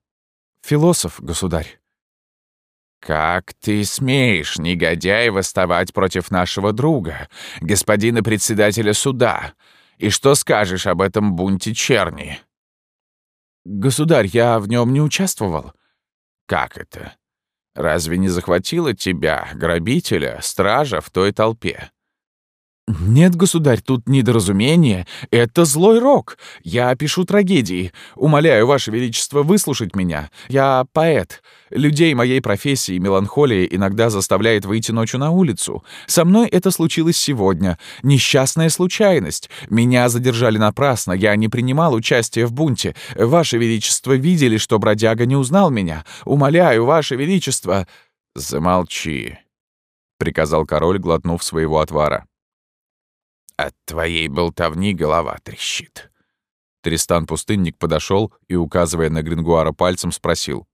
S1: «Философ, государь».
S2: «Как ты смеешь, негодяй, восставать против нашего друга, господина председателя суда? И что скажешь об этом бунте черни?»
S1: «Государь, я в нем не участвовал».
S2: «Как это? Разве не захватило тебя, грабителя, стража в той толпе?»
S1: «Нет, государь, тут недоразумение. Это злой рок. Я пишу трагедии. Умоляю, Ваше Величество, выслушать меня. Я поэт. Людей моей профессии меланхолия иногда заставляет выйти ночью на улицу. Со мной это случилось сегодня. Несчастная случайность. Меня задержали напрасно. Я не принимал участия в бунте. Ваше Величество видели, что бродяга не узнал меня. Умоляю, Ваше Величество...»
S2: «Замолчи», — приказал король, глотнув своего отвара. От твоей болтовни голова трещит.
S1: Тристан-пустынник подошел и, указывая на Грингуара пальцем, спросил.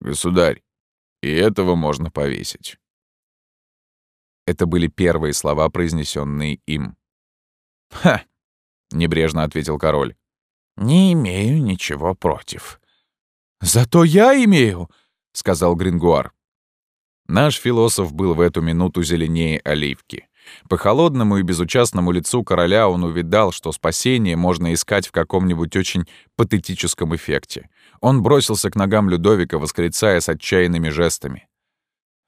S3: «Государь, и этого можно повесить».
S1: Это были первые слова, произнесенные им.
S2: «Ха!»
S1: — небрежно ответил король.
S2: «Не имею ничего против».
S1: «Зато я имею!» — сказал Грингуар. Наш философ был в эту минуту зеленее оливки. По холодному и безучастному лицу короля он увидал, что спасение можно искать в каком-нибудь очень патетическом эффекте. Он бросился к ногам Людовика, восклицая с отчаянными жестами.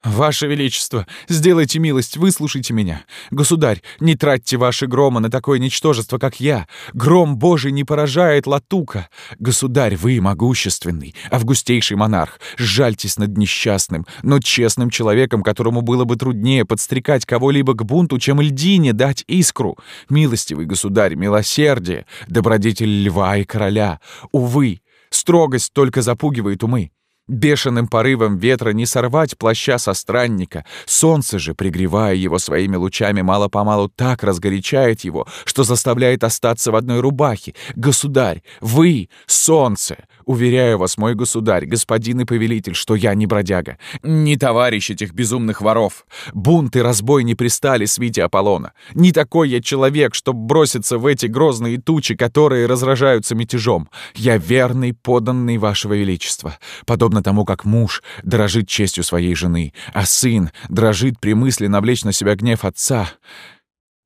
S1: «Ваше Величество, сделайте милость, выслушайте меня. Государь, не тратьте ваши грома на такое ничтожество, как я. Гром Божий не поражает латука. Государь, вы могущественный, августейший монарх. Сжальтесь над несчастным, но честным человеком, которому было бы труднее подстрекать кого-либо к бунту, чем льдине дать искру. Милостивый государь, милосердие, добродетель льва и короля. Увы, строгость только запугивает умы. Бешеным порывом ветра не сорвать плаща со странника. Солнце же, пригревая его своими лучами, мало-помалу так разгорячает его, что заставляет остаться в одной рубахе. Государь, вы — солнце! Уверяю вас, мой государь, господин и повелитель, что я не бродяга, не товарищ этих безумных воров. Бунт и разбой не пристали свите Аполлона. Не такой я человек, чтоб броситься в эти грозные тучи, которые разражаются мятежом. Я верный подданный вашего величества, подобно тому, как муж дрожит честью своей жены, а сын дрожит при мысли навлечь на себя гнев отца.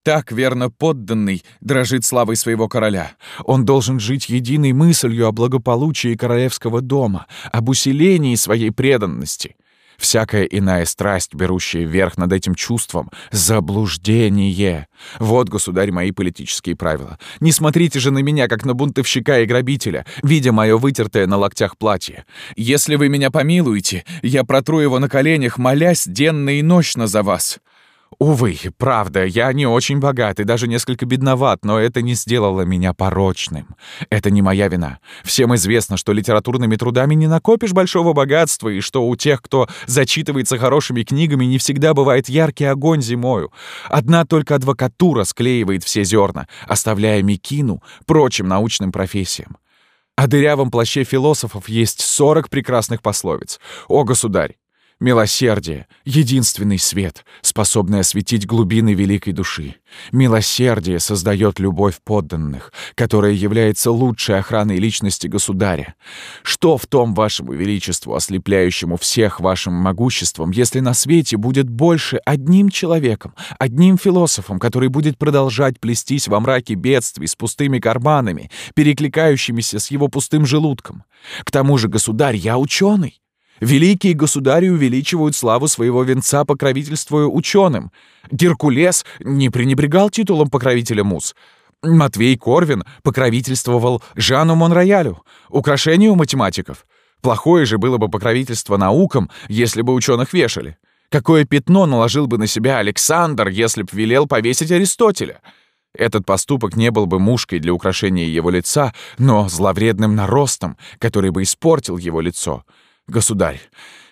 S1: Так, верно, подданный дрожит славой своего короля. Он должен жить единой мыслью о благополучии королевского дома, об усилении своей преданности. Всякая иная страсть, берущая верх над этим чувством — заблуждение. Вот, государь, мои политические правила. Не смотрите же на меня, как на бунтовщика и грабителя, видя мое вытертое на локтях платье. Если вы меня помилуете, я протру его на коленях, молясь денно и ночно за вас. Увы, правда, я не очень богат и даже несколько бедноват, но это не сделало меня порочным. Это не моя вина. Всем известно, что литературными трудами не накопишь большого богатства, и что у тех, кто зачитывается хорошими книгами, не всегда бывает яркий огонь зимою. Одна только адвокатура склеивает все зерна, оставляя Микину прочим научным профессиям. О дырявом плаще философов есть сорок прекрасных пословиц. О, государь, Милосердие — единственный свет, способный осветить глубины великой души. Милосердие создает любовь подданных, которая является лучшей охраной личности государя. Что в том вашему величеству, ослепляющему всех вашим могуществом, если на свете будет больше одним человеком, одним философом, который будет продолжать плестись во мраке бедствий с пустыми карманами, перекликающимися с его пустым желудком? К тому же, государь, я ученый. Великие государи увеличивают славу своего венца, покровительствуя ученым. Геркулес не пренебрегал титулом покровителя мус. Матвей Корвин покровительствовал Жану Монроялю, украшению математиков. Плохое же было бы покровительство наукам, если бы ученых вешали. Какое пятно наложил бы на себя Александр, если б велел повесить Аристотеля? Этот поступок не был бы мушкой для украшения его лица, но зловредным наростом, который бы испортил его лицо — «Государь,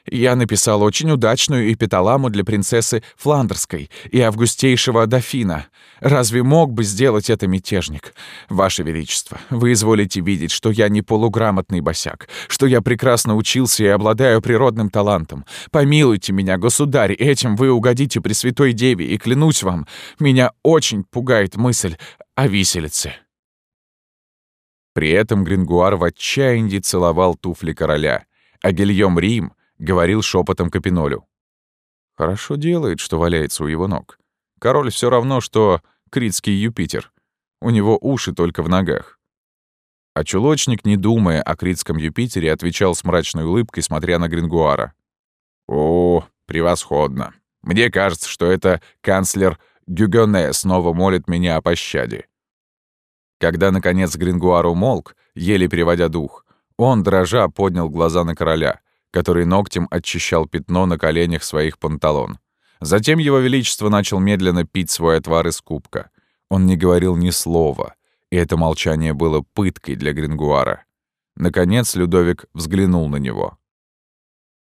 S1: я написал очень удачную эпиталаму для принцессы Фландерской и августейшего дофина. Разве мог бы сделать это мятежник? Ваше Величество, вы изволите видеть, что я не полуграмотный босяк, что я прекрасно учился и обладаю природным талантом. Помилуйте меня, государь, этим вы угодите Пресвятой Деве, и клянусь вам, меня очень пугает мысль о виселице». При этом Грингуар в отчаянии целовал туфли короля — а Гильем Рим говорил шепотом Капинолю. «Хорошо делает, что валяется у его ног. Король все равно, что критский Юпитер. У него уши только в ногах». А чулочник, не думая о критском Юпитере, отвечал с мрачной улыбкой, смотря на Грингуара. «О, превосходно. Мне кажется, что это канцлер Гюгоне снова молит меня о пощаде». Когда, наконец, Грингуар умолк, еле переводя дух, он, дрожа, поднял глаза на короля, который ногтем очищал пятно на коленях своих панталон. Затем его величество начал медленно пить свой отвар из кубка. Он не говорил ни слова, и это молчание было пыткой для Грингуара. Наконец Людовик взглянул на него.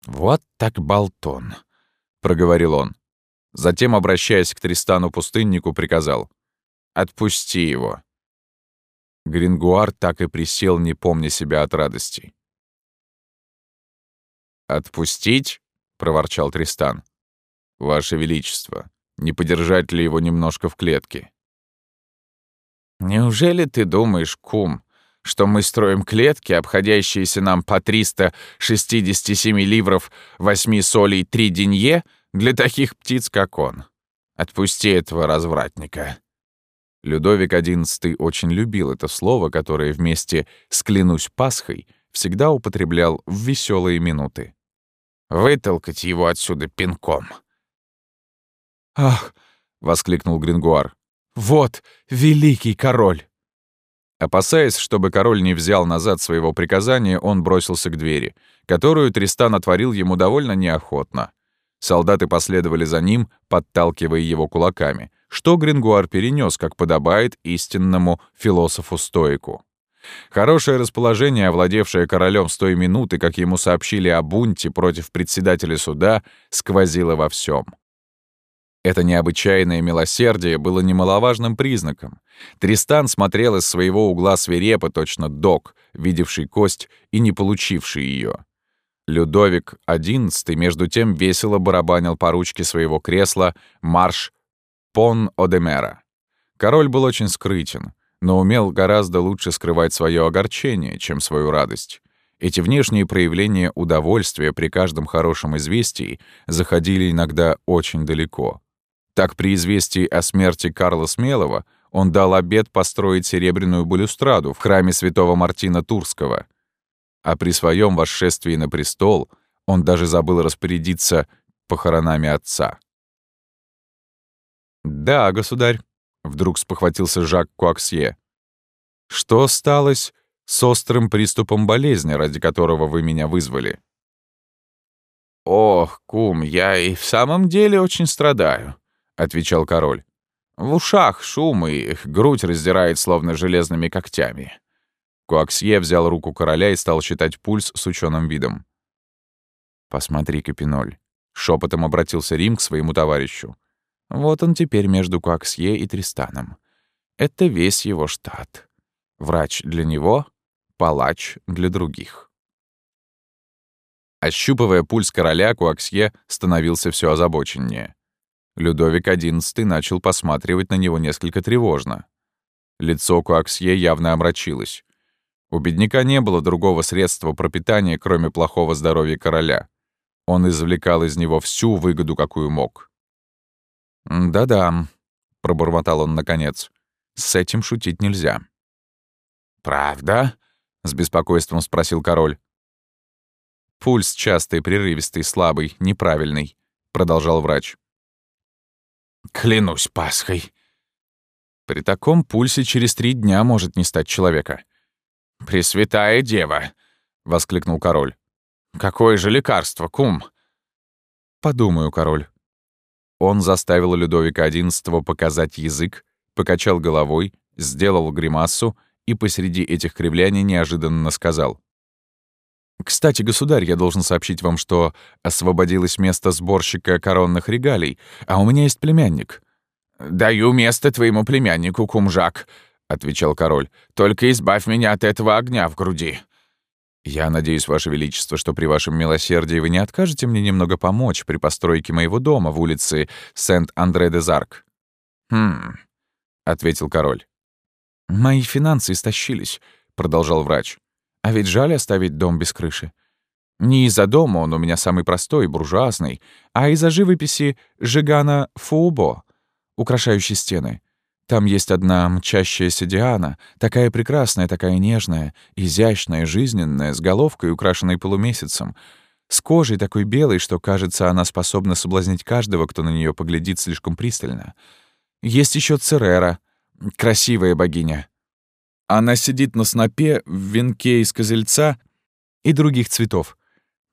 S1: «Вот так болтон», — проговорил он. Затем, обращаясь к Тристану-пустыннику, приказал. «Отпусти его». Грингуар так и присел, не помня себя от радости. «Отпустить?» — проворчал Тристан. «Ваше Величество, не подержать ли его немножко в клетке?» «Неужели ты думаешь, кум, что мы строим клетки, обходящиеся нам по 367 ливров, 8 солей, 3 денье, для таких птиц, как он?»
S2: — Отпусти этого развратника».
S1: Людовик XI очень любил это слово, которое вместе с «клянусь Пасхой» всегда употреблял в веселые минуты.
S2: «Вытолкать его отсюда пинком».
S1: «Ах!» — воскликнул Грингуар. «Вот, великий король!» Опасаясь, чтобы король не взял назад своего приказания, он бросился к двери, которую Тристан отворил ему довольно неохотно. Солдаты последовали за ним, подталкивая его кулаками, что Грингуар перенес, как подобает истинному философу-стоику. Хорошее расположение, овладевшее королем с той минуты, как ему сообщили о бунте против председателя суда, сквозило во всем. Это необычайное милосердие было немаловажным признаком. Тристан смотрел из своего угла свирепо, точно док, видевший кость и не получивший ее. Людовик XI, между тем, весело барабанил по ручке своего кресла марш «Пон Одемера». Король был очень скрытен, но умел гораздо лучше скрывать свое огорчение, чем свою радость. Эти внешние проявления удовольствия при каждом хорошем известии заходили иногда очень далеко. Так при известии о смерти Карла Смелого он дал обет построить серебряную балюстраду в храме святого Мартина Турского. А при своем восшествии на престол он даже забыл распорядиться похоронами отца. «Да, государь», — вдруг спохватился Жак Куаксье. «Что сталось с острым приступом болезни, ради которого вы меня вызвали?»
S2: «Ох, кум, я и в самом деле очень страдаю отвечал король. «В ушах шум, и их грудь раздирает словно железными когтями».
S1: Куаксье взял руку короля и стал считать пульс с ученым видом. «Посмотри, Капиноль», — шепотом обратился Рим к своему товарищу. «Вот он теперь между Куаксье и Тристаном. Это весь его штат. Врач для него, палач для других». Ощупывая пульс короля, Куаксье становился все озабоченнее. Людовик XI начал посматривать на него несколько тревожно. Лицо Куаксье явно омрачилось. У бедняка не было другого средства пропитания, кроме плохого здоровья короля. Он извлекал из него всю выгоду, какую мог. «Да-да», — пробормотал он наконец, — «с этим шутить нельзя».
S2: «Правда?» — с беспокойством спросил король.
S1: «Пульс частый, прерывистый, слабый, неправильный», — продолжал врач.
S2: Клянусь Пасхой.
S1: При таком пульсе через три дня может не стать человека.
S2: «Пресвятая Дева!» — воскликнул король. «Какое же лекарство, кум?»
S1: «Подумаю, король». Он заставил Людовика XI показать язык, покачал головой, сделал гримасу и посреди этих кривляний неожиданно сказал. «Кстати, государь, я должен сообщить вам, что освободилось место сборщика коронных регалий, а у меня есть племянник».
S2: «Даю место твоему племяннику, кумжак», — отвечал король. «Только избавь меня от этого огня в груди».
S1: «Я надеюсь, Ваше Величество, что при вашем милосердии вы не откажете мне немного помочь при постройке моего дома в улице Сент-Андре-де-Зарк».
S2: «Хм», — ответил король.
S1: «Мои финансы истощились», — продолжал врач. А ведь жаль оставить дом без крыши. Не из-за дома он у меня самый простой, буржуазный, а из-за живописи Жигана Фуубо, украшающей стены. Там есть одна мчащаяся Диана, такая прекрасная, такая нежная, изящная, жизненная, с головкой, украшенной полумесяцем, с кожей такой белой, что, кажется, она способна соблазнить каждого, кто на нее поглядит слишком пристально. Есть еще Церера, красивая богиня, она сидит на снопе в венке из козельца и других цветов.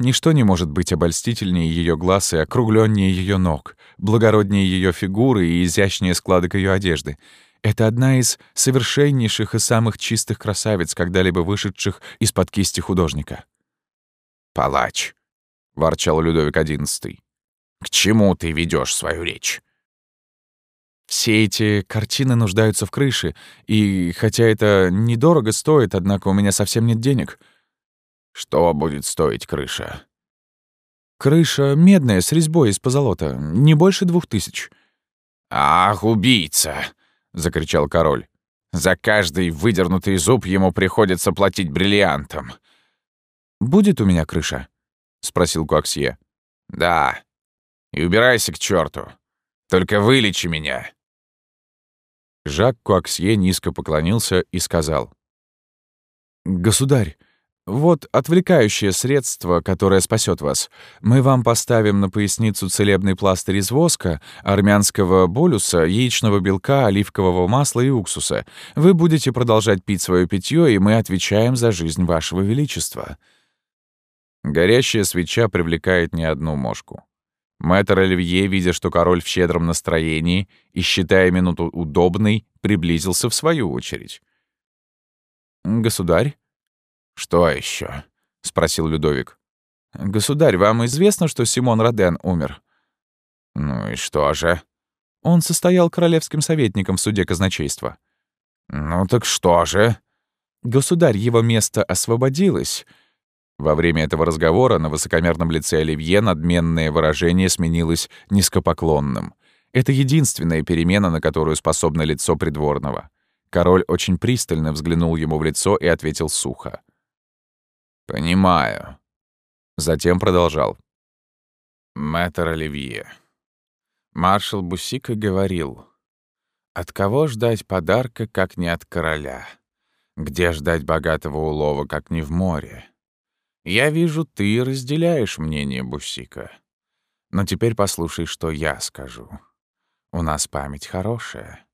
S1: Ничто не может быть обольстительнее ее глаз и округленнее ее ног, благороднее ее фигуры и изящнее складок ее одежды. Это одна из совершеннейших и самых чистых красавиц, когда-либо вышедших из-под кисти художника.
S2: «Палач», — ворчал Людовик XI, — «к чему ты ведешь свою речь?
S1: Все эти картины нуждаются в крыше, и хотя это недорого стоит, однако у меня совсем нет денег.
S2: Что будет стоить крыша?
S1: Крыша медная, с резьбой из позолота, не больше двух тысяч.
S2: «Ах, убийца!» — закричал король. «За каждый выдернутый зуб ему приходится платить бриллиантом».
S1: «Будет у меня крыша?» — спросил Куаксье.
S2: «Да. И убирайся к черту. Только вылечи меня!»
S1: Жак Куаксье низко поклонился и сказал. «Государь, вот отвлекающее средство, которое спасет вас. Мы вам поставим на поясницу целебный пластырь из воска, армянского болюса, яичного белка, оливкового масла и уксуса. Вы будете продолжать пить свое питье, и мы отвечаем за жизнь вашего величества».
S2: Горящая свеча привлекает не одну мошку. Мэтр Оливье, видя, что король в щедром настроении и считая минуту удобной, приблизился в свою очередь.
S1: «Государь?»
S2: «Что еще? спросил Людовик.
S1: «Государь, вам известно, что Симон Роден умер?»
S2: «Ну и что же?»
S1: Он состоял королевским советником в суде казначейства.
S2: «Ну так что же?»
S1: «Государь, его место освободилось». Во время этого разговора на высокомерном лице Оливье надменное выражение сменилось низкопоклонным. Это единственная перемена, на которую способно лицо придворного. Король очень пристально взглянул ему в лицо и ответил сухо.
S2: «Понимаю».
S1: Затем продолжал.
S2: «Мэтр Оливье, маршал Бусика говорил, от кого ждать подарка, как не от короля? Где ждать богатого улова, как не в море? Я вижу, ты разделяешь мнение Бусика. Но теперь послушай, что я скажу. У нас память хорошая.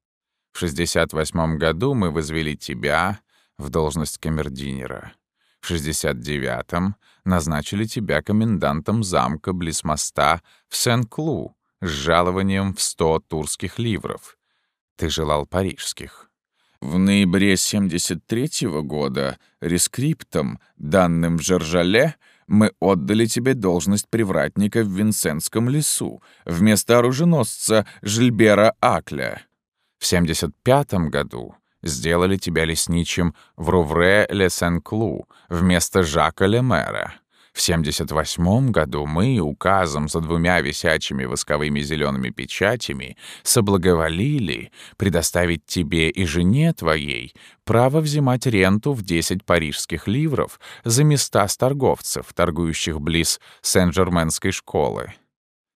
S2: В 68 году мы возвели тебя в должность камердинера. В 69-м назначили тебя комендантом замка близ моста в Сен-Клу с жалованием в 100 турских ливров. Ты желал парижских. В ноябре 73-го года рескриптом, данным в Жержале, мы отдали тебе должность привратника в Винсентском лесу вместо оруженосца Жильбера Акля. В 75 году сделали тебя лесничим в Рувре-ле-Сен-Клу вместо Жака Лемера. В 78 году мы указом за двумя висячими восковыми зелеными печатями соблаговолили предоставить тебе и жене твоей право взимать ренту в 10 парижских ливров за места с торговцев, торгующих близ Сен-Жерменской школы.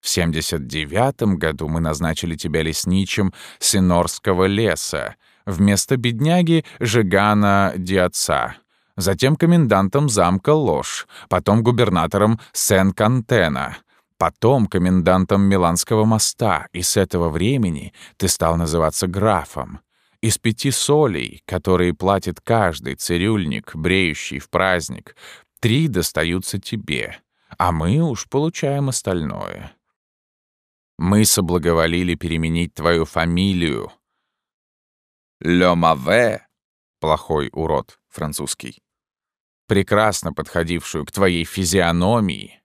S2: В 79 году мы назначили тебя лесничим Синорского леса, вместо бедняги Жигана Диаца, затем комендантом замка Ложь, потом губернатором Сен-Кантена, потом комендантом Миланского моста, и с этого времени ты стал называться графом. Из пяти солей, которые платит каждый цирюльник, бреющий в праздник, три достаются тебе, а мы уж получаем остальное. Мы соблаговолили переменить твою фамилию «Le mauvais» — плохой урод французский, прекрасно подходившую к твоей физиономии.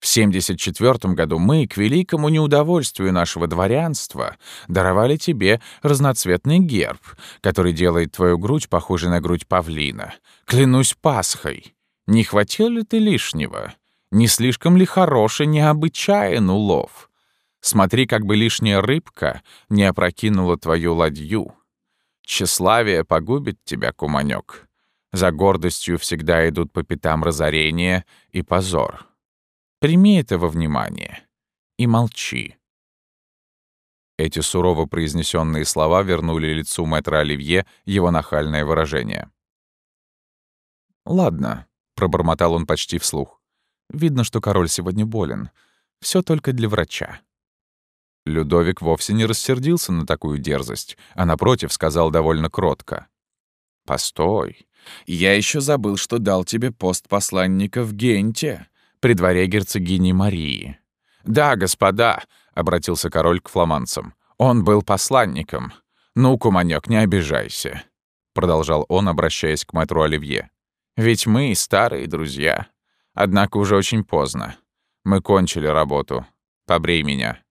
S2: В 74 году мы, к великому неудовольствию нашего дворянства, даровали тебе разноцветный герб, который делает твою грудь похожей на грудь павлина. Клянусь Пасхой. Не хватило ли ты лишнего? Не слишком ли хороший, необычайен улов? Смотри, как бы лишняя рыбка не опрокинула твою ладью. Тщеславие погубит тебя, куманёк. За гордостью всегда идут по пятам разорение и позор. Прими это во внимание и молчи. Эти сурово произнесенные слова вернули лицу мэтра Оливье его нахальное выражение. «Ладно», — пробормотал он почти вслух. «Видно, что король сегодня болен. Все только для врача». Людовик вовсе не рассердился на такую дерзость, а напротив сказал довольно кротко. «Постой, я еще забыл, что дал тебе пост посланника в Генте, при дворе герцогини Марии». «Да, господа», — обратился король к фламандцам, — «он был посланником. Ну, куманёк, не обижайся», — продолжал он, обращаясь к мэтру Оливье. «Ведь мы старые друзья. Однако уже очень поздно. Мы кончили работу. Побрей меня».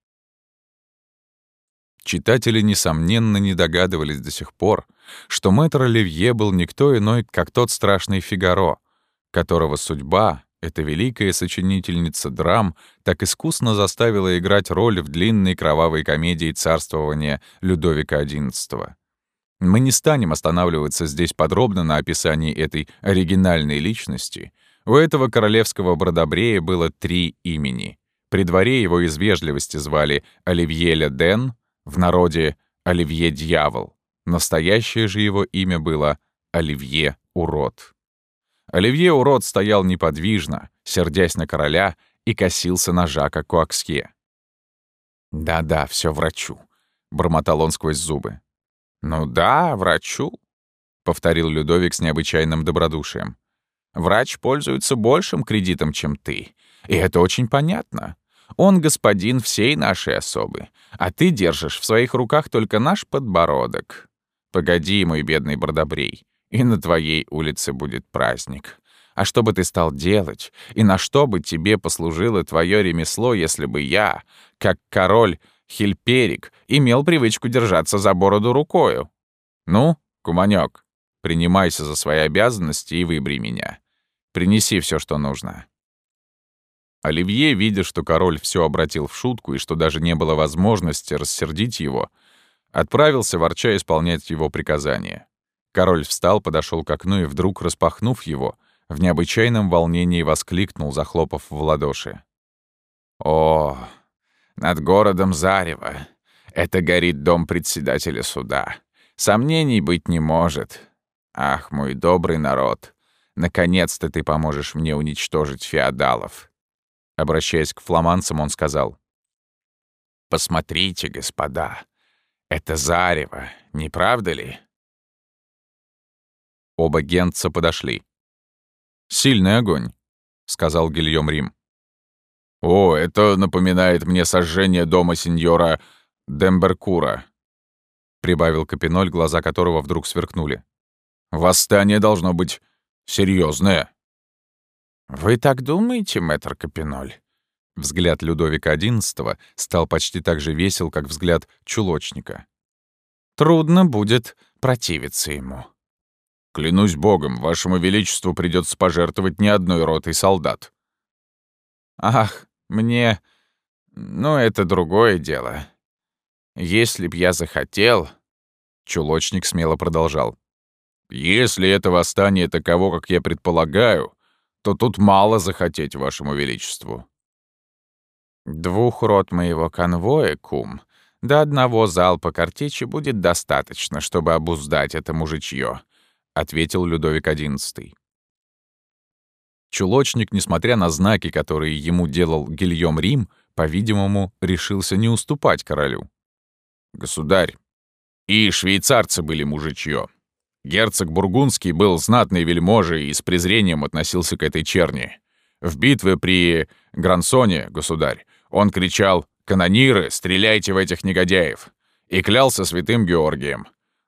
S2: Читатели, несомненно, не догадывались до сих пор, что мэтр Оливье был никто иной, как тот страшный Фигаро, которого судьба, эта великая сочинительница драм, так искусно заставила играть роль в длинной кровавой комедии царствования Людовика XI. Мы не станем останавливаться здесь подробно на описании этой оригинальной личности. У этого королевского бродобрея было три имени —
S1: При дворе его из вежливости звали Оливье Леден, в народе Оливье Дьявол. Настоящее же его имя было Оливье Урод. Оливье Урод стоял неподвижно, сердясь на короля, и косился на Жака Куаксье. «Да-да, все врачу», — бормотал он сквозь зубы. «Ну да, врачу», — повторил Людовик с необычайным добродушием. «Врач пользуется большим кредитом, чем ты. И это очень понятно. Он господин всей нашей особы, а ты держишь в своих руках только наш подбородок. Погоди, мой бедный Бродобрей, и на твоей улице будет праздник. А что бы ты стал делать, и на что бы тебе послужило твое ремесло, если бы я, как король Хильперик, имел привычку держаться за бороду рукою? Ну, куманёк, принимайся за свои обязанности и выбери меня. Принеси все, что нужно». Оливье, видя, что король все обратил в шутку и что даже не было возможности рассердить его, отправился ворча исполнять его приказания. Король встал, подошел к окну и вдруг, распахнув его, в необычайном волнении воскликнул, захлопав в ладоши. «О, над городом Зарево! Это горит дом председателя суда. Сомнений быть не может. Ах, мой добрый народ! Наконец-то ты поможешь мне уничтожить феодалов!» Обращаясь к фламанцам, он сказал. «Посмотрите, господа, это зарево, не правда ли?» Оба гентца подошли. «Сильный огонь», — сказал Гильем Рим. «О, это напоминает мне сожжение дома сеньора Демберкура», — прибавил Капиноль, глаза которого вдруг сверкнули. «Восстание должно быть серьезное. «Вы так думаете, мэтр Капиноль?» Взгляд Людовика XI стал почти так же весел, как взгляд чулочника. «Трудно будет противиться ему». Клянусь богом, вашему величеству придется пожертвовать не одной ротой солдат. Ах, мне... Ну, это другое дело. Если б я захотел... Чулочник смело продолжал. Если это восстание таково, как я предполагаю, то тут мало захотеть вашему величеству. Двух рот моего конвоя, кум, до одного залпа картечи будет достаточно, чтобы обуздать это мужичье ответил Людовик XI. Чулочник, несмотря на знаки, которые ему делал Гильем Рим, по-видимому, решился не уступать королю. «Государь, и швейцарцы были мужичье. Герцог Бургундский был знатный вельможей и с презрением относился к этой черни. В битве при Грансоне, государь, он кричал «Канониры, стреляйте в этих негодяев!» и клялся святым Георгием.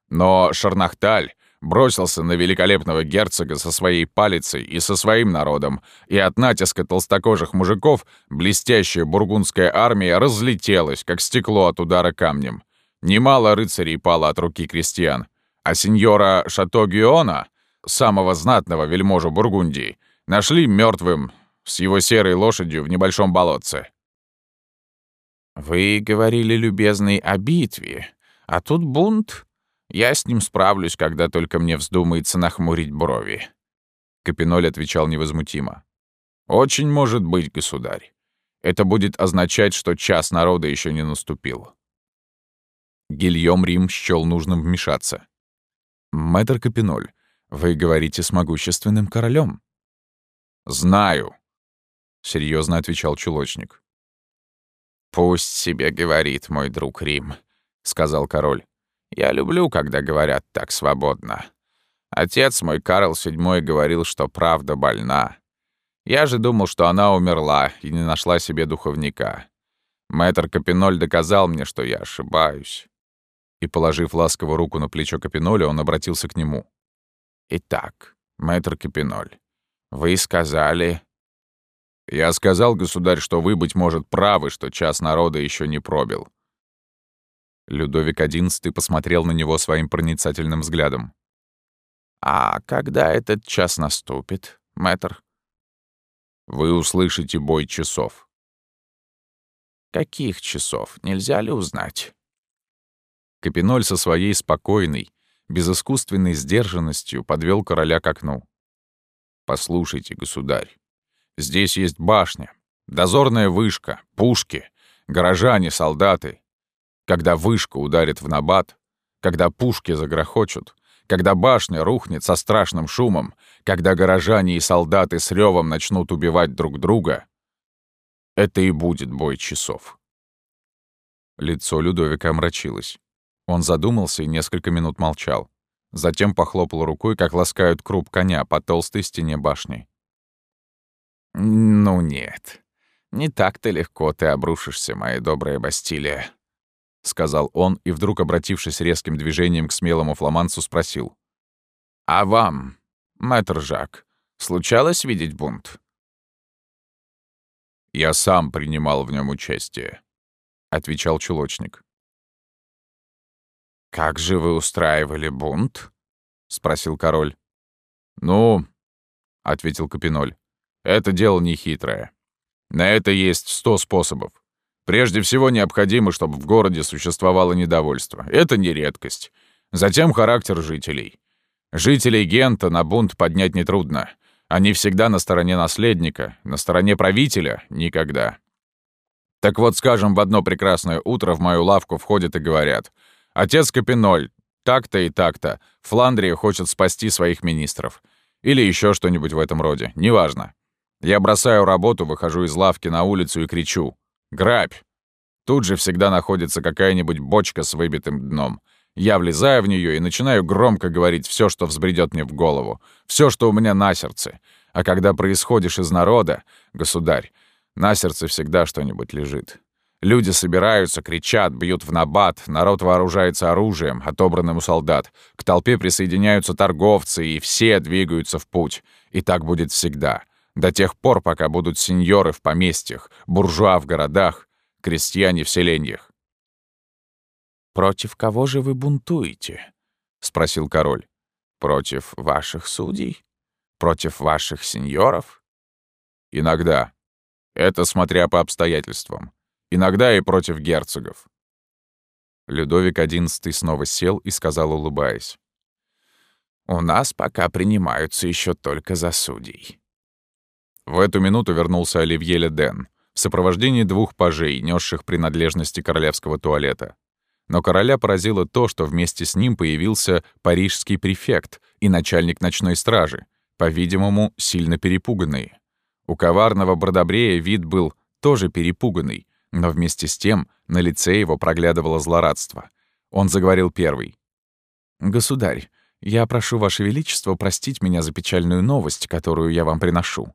S1: Но Шарнахталь, бросился на великолепного герцога со своей палицей и со своим народом, и от натиска толстокожих мужиков блестящая бургундская армия разлетелась, как стекло от удара камнем. Немало рыцарей пало от руки крестьян, а сеньора Шато Гиона, самого знатного вельможа Бургундии, нашли мертвым с его серой лошадью в небольшом болотце. «Вы говорили, любезный, о битве, а тут бунт», я с ним справлюсь, когда только мне вздумается нахмурить брови». Капиноль отвечал невозмутимо. «Очень может быть, государь. Это будет означать, что час народа еще не наступил». Гильем Рим счёл нужным вмешаться. «Мэтр Капиноль, вы говорите с могущественным королем. «Знаю», — серьезно отвечал чулочник. «Пусть себе говорит мой друг Рим», — сказал король. Я люблю, когда говорят так свободно. Отец мой Карл VII говорил, что правда больна. Я же думал, что она умерла и не нашла себе духовника. Мэтр Капиноль доказал мне, что я ошибаюсь. И, положив ласково руку на плечо Капиноля, он обратился к нему. «Итак, мэтр Капиноль, вы сказали...» «Я сказал, государь, что вы, быть может, правы, что час народа еще не пробил. Людовик XI посмотрел на него своим проницательным взглядом. «А когда этот час наступит, мэтр?» «Вы услышите бой часов». «Каких часов? Нельзя ли узнать?» Капиноль со своей спокойной, безыскусственной сдержанностью подвел короля к окну. «Послушайте, государь, здесь есть башня,
S3: Дозорная вышка, пушки, горожане, солдаты. Когда вышка ударит в набат, когда пушки загрохочут, когда башня рухнет со страшным шумом, когда горожане и солдаты с ревом начнут убивать друг друга, это и будет бой часов. Лицо Людовика омрачилось. Он задумался и несколько минут молчал. Затем похлопал рукой, как ласкают круп коня по толстой стене башни. «Ну нет, не так-то легко ты обрушишься, моя добрая Бастилия», — сказал он и, вдруг обратившись резким движением к смелому фламандцу, спросил. «А вам, мэтр Жак, случалось видеть бунт?» «Я сам принимал в нем участие», — отвечал чулочник. «Как же вы устраивали бунт?» — спросил король. «Ну», — ответил Капиноль, — «это дело нехитрое. На это есть сто способов. Прежде всего необходимо, чтобы в городе существовало недовольство. Это не редкость. Затем характер жителей. Жителей Гента на бунт поднять нетрудно. Они всегда на стороне наследника, на стороне правителя — никогда. Так вот, скажем, в одно прекрасное утро в мою лавку входят и говорят — Отец Капиноль, так-то и так-то, Фландрия хочет спасти своих министров. Или еще что-нибудь в этом роде, неважно. Я бросаю работу, выхожу из лавки на улицу и кричу «Грабь!». Тут же всегда находится какая-нибудь бочка с выбитым дном. Я влезаю в нее и начинаю громко говорить все, что взбредет мне в голову, все, что у меня на сердце. А когда происходишь из народа, государь, на сердце всегда что-нибудь лежит. Люди собираются, кричат, бьют в набат, народ вооружается оружием, отобранным у солдат. К толпе присоединяются торговцы, и все двигаются в путь. И так будет всегда. До тех пор, пока будут сеньоры в поместьях, буржуа в городах, крестьяне в селениях. «Против кого же вы бунтуете?» — спросил король. «Против ваших судей? Против ваших сеньоров?» «Иногда. Это смотря по обстоятельствам иногда и против герцогов. Людовик XI снова сел и сказал, улыбаясь. «У нас пока принимаются еще только за судей». В эту минуту вернулся Оливье Леден в сопровождении двух пажей, несших принадлежности королевского туалета. Но короля поразило то, что вместе с ним появился парижский префект и начальник ночной стражи, по-видимому, сильно перепуганные. У коварного Бродобрея вид был тоже перепуганный, но вместе с тем на лице его проглядывало злорадство. Он заговорил первый. «Государь, я прошу Ваше Величество простить меня за печальную новость, которую я вам приношу».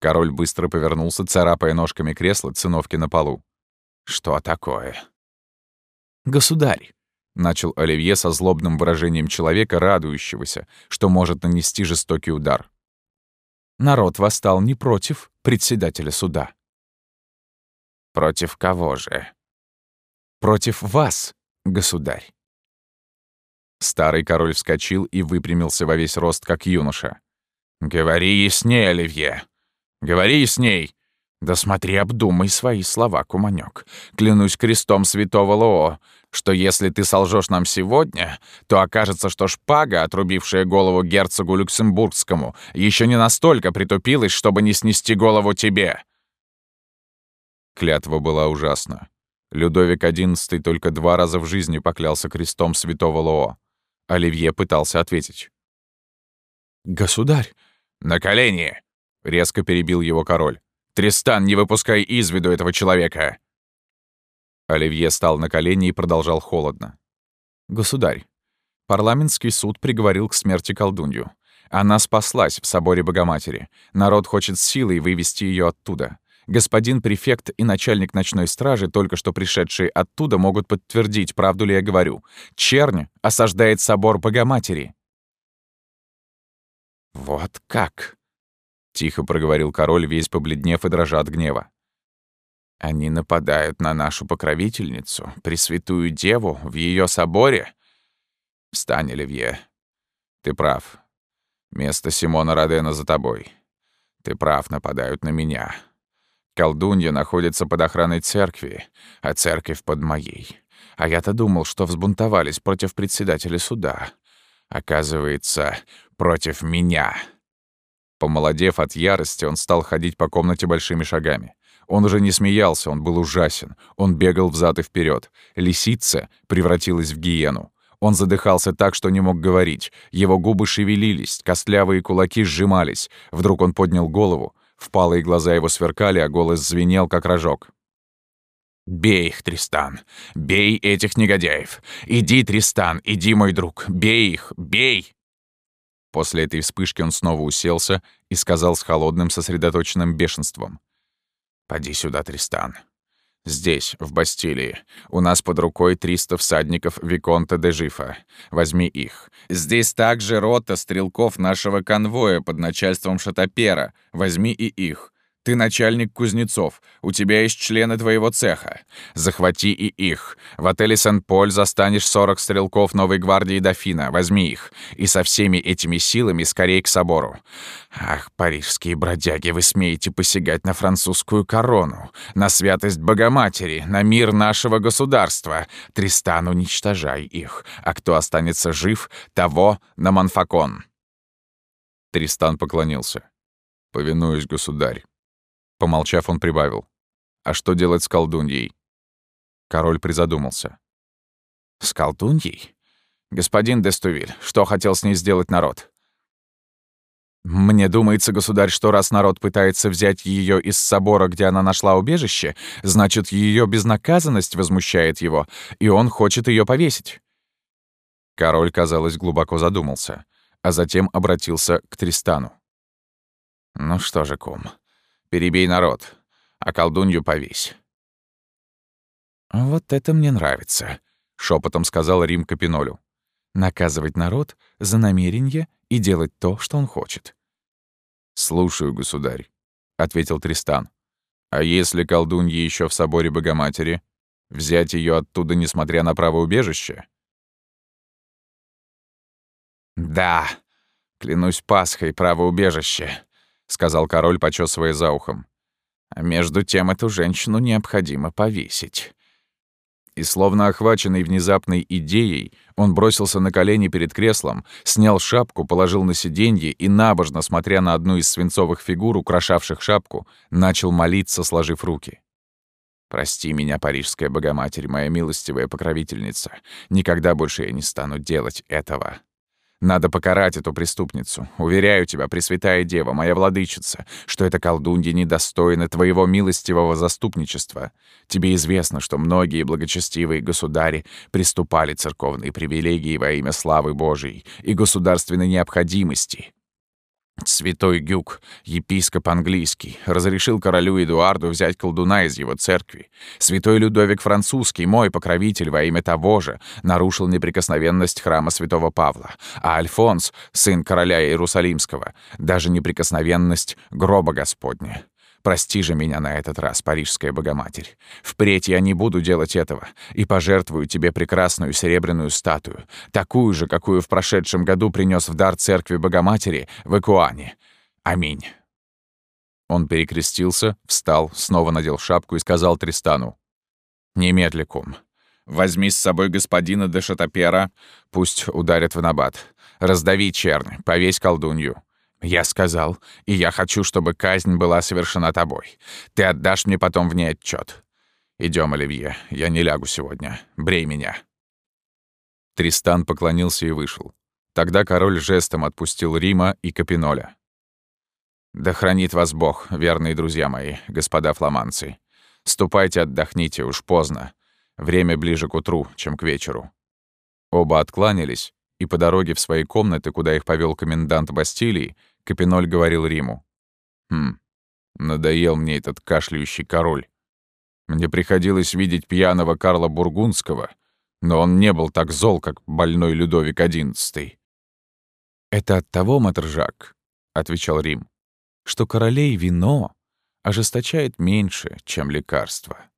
S3: Король быстро повернулся, царапая ножками кресла циновки на полу. «Что такое?» «Государь», — начал Оливье со злобным выражением человека, радующегося, что может нанести жестокий удар. «Народ восстал не против председателя суда. Против кого же? Против вас, государь. Старый король вскочил и выпрямился во весь рост, как юноша. «Говори ясней, Оливье! Говори ясней! Да смотри, обдумай свои слова, куманёк. Клянусь крестом святого Лоо, что если ты солжешь нам сегодня, то окажется, что шпага, отрубившая голову герцогу Люксембургскому, еще не настолько притупилась, чтобы не снести голову тебе. Клятва была ужасна. Людовик XI только два раза в жизни поклялся крестом святого Лоо. Оливье пытался ответить. «Государь!» «На колени!» — резко перебил его король. «Тристан, не выпускай из виду этого человека!» Оливье стал на колени и продолжал холодно. «Государь, парламентский суд приговорил к смерти колдунью. Она спаслась в соборе Богоматери. Народ хочет силой вывести ее оттуда. Господин префект и начальник ночной стражи, только что пришедшие оттуда, могут подтвердить, правду ли я говорю. Чернь осаждает собор Богоматери. «Вот как!» — тихо проговорил король, весь побледнев и дрожа от гнева. «Они нападают на нашу покровительницу, Пресвятую Деву, в ее соборе? Встань, Оливье. Ты прав. Место Симона Родена за тобой. Ты прав, нападают на меня. Колдунья находится под охраной церкви, а церковь под моей. А я-то думал, что взбунтовались против председателя суда. Оказывается, против меня. Помолодев от ярости, он стал ходить по комнате большими шагами.
S1: Он уже не смеялся, он был ужасен. Он бегал взад и вперед. Лисица превратилась в гиену. Он задыхался так, что не мог говорить. Его губы шевелились, костлявые кулаки сжимались. Вдруг он поднял голову. Впалые глаза его сверкали, а голос звенел, как рожок.
S2: «Бей их, Тристан! Бей этих негодяев! Иди, Тристан, иди, мой друг! Бей их! Бей!»
S1: После этой вспышки он снова уселся и сказал с холодным, сосредоточенным бешенством.
S2: «Поди сюда, Тристан. Здесь, в Бастилии, у нас под рукой 300 всадников Виконта де Жифа. Возьми их. Здесь также рота стрелков нашего конвоя под начальством Шатапера. Возьми и их. Ты начальник кузнецов, у тебя есть члены твоего цеха. Захвати и их. В отеле Сен-Поль застанешь 40 стрелков новой гвардии дофина, возьми их. И со всеми этими силами скорей к собору. Ах, парижские бродяги, вы смеете посягать на французскую корону, на святость Богоматери, на мир нашего государства. Тристан, уничтожай их. А кто останется жив, того на Манфакон.
S1: Тристан поклонился. «Повинуюсь, государь». Помолчав, он прибавил. «А что делать с колдуньей?» Король призадумался.
S2: «С колдуньей? Господин Дестувиль, что хотел с ней сделать народ?» «Мне думается, государь, что раз народ пытается взять ее из собора, где она нашла убежище, значит, ее безнаказанность возмущает его, и он хочет ее повесить».
S1: Король, казалось, глубоко задумался, а затем обратился к Тристану.
S2: «Ну что же, кум, Перебей народ, а колдунью повесь».
S4: «Вот это мне нравится», — шепотом сказал Рим Капинолю. «Наказывать народ за намерение и делать то, что он хочет».
S1: «Слушаю, государь», — ответил Тристан. «А если колдунья еще в соборе Богоматери, взять ее оттуда, несмотря на право убежища?»
S2: «Да, клянусь Пасхой, право убежища сказал король, почесывая за ухом. А между тем эту женщину необходимо повесить.
S1: И словно охваченный внезапной идеей, он бросился на колени перед креслом, снял шапку, положил на сиденье и, набожно смотря на одну из свинцовых фигур, украшавших шапку, начал молиться, сложив руки. «Прости меня, Парижская Богоматерь, моя милостивая покровительница. Никогда больше я не стану делать этого». Надо покарать эту преступницу. Уверяю тебя, Пресвятая Дева, моя владычица, что эта колдунья недостойна твоего милостивого заступничества. Тебе известно, что многие благочестивые государи приступали церковные привилегии во имя славы Божией и государственной необходимости. Святой Гюк, епископ английский, разрешил королю Эдуарду взять колдуна из его церкви. Святой Людовик Французский, мой покровитель во имя того же, нарушил неприкосновенность храма святого Павла, а Альфонс, сын короля Иерусалимского, даже неприкосновенность гроба Господня. Прости же меня на этот раз, Парижская Богоматерь. Впредь я не буду делать этого и пожертвую тебе прекрасную серебряную статую, такую же, какую в прошедшем году принес в дар церкви Богоматери в Экуане. Аминь». Он перекрестился, встал, снова надел шапку и сказал Тристану. «Немедли. Возьми с собой господина де Шатапера, пусть ударят в набат. Раздави чернь, повесь колдунью. Я сказал, и я хочу, чтобы казнь была совершена тобой. Ты отдашь мне потом в ней отчет. Идем, Оливье, я не лягу сегодня. Брей меня. Тристан поклонился и вышел. Тогда король жестом отпустил Рима и Капиноля. «Да хранит вас Бог, верные друзья мои, господа фламанцы. Ступайте, отдохните, уж поздно. Время ближе к утру, чем к вечеру». Оба откланялись, и по дороге в свои комнаты, куда их повел комендант Бастилии, Капиноль говорил Риму. «Хм, надоел мне этот кашляющий король. Мне приходилось видеть пьяного Карла Бургундского, но он не был так зол, как больной Людовик XI».
S4: «Это от того, Матржак», — отвечал Рим, «что королей вино ожесточает меньше, чем лекарство».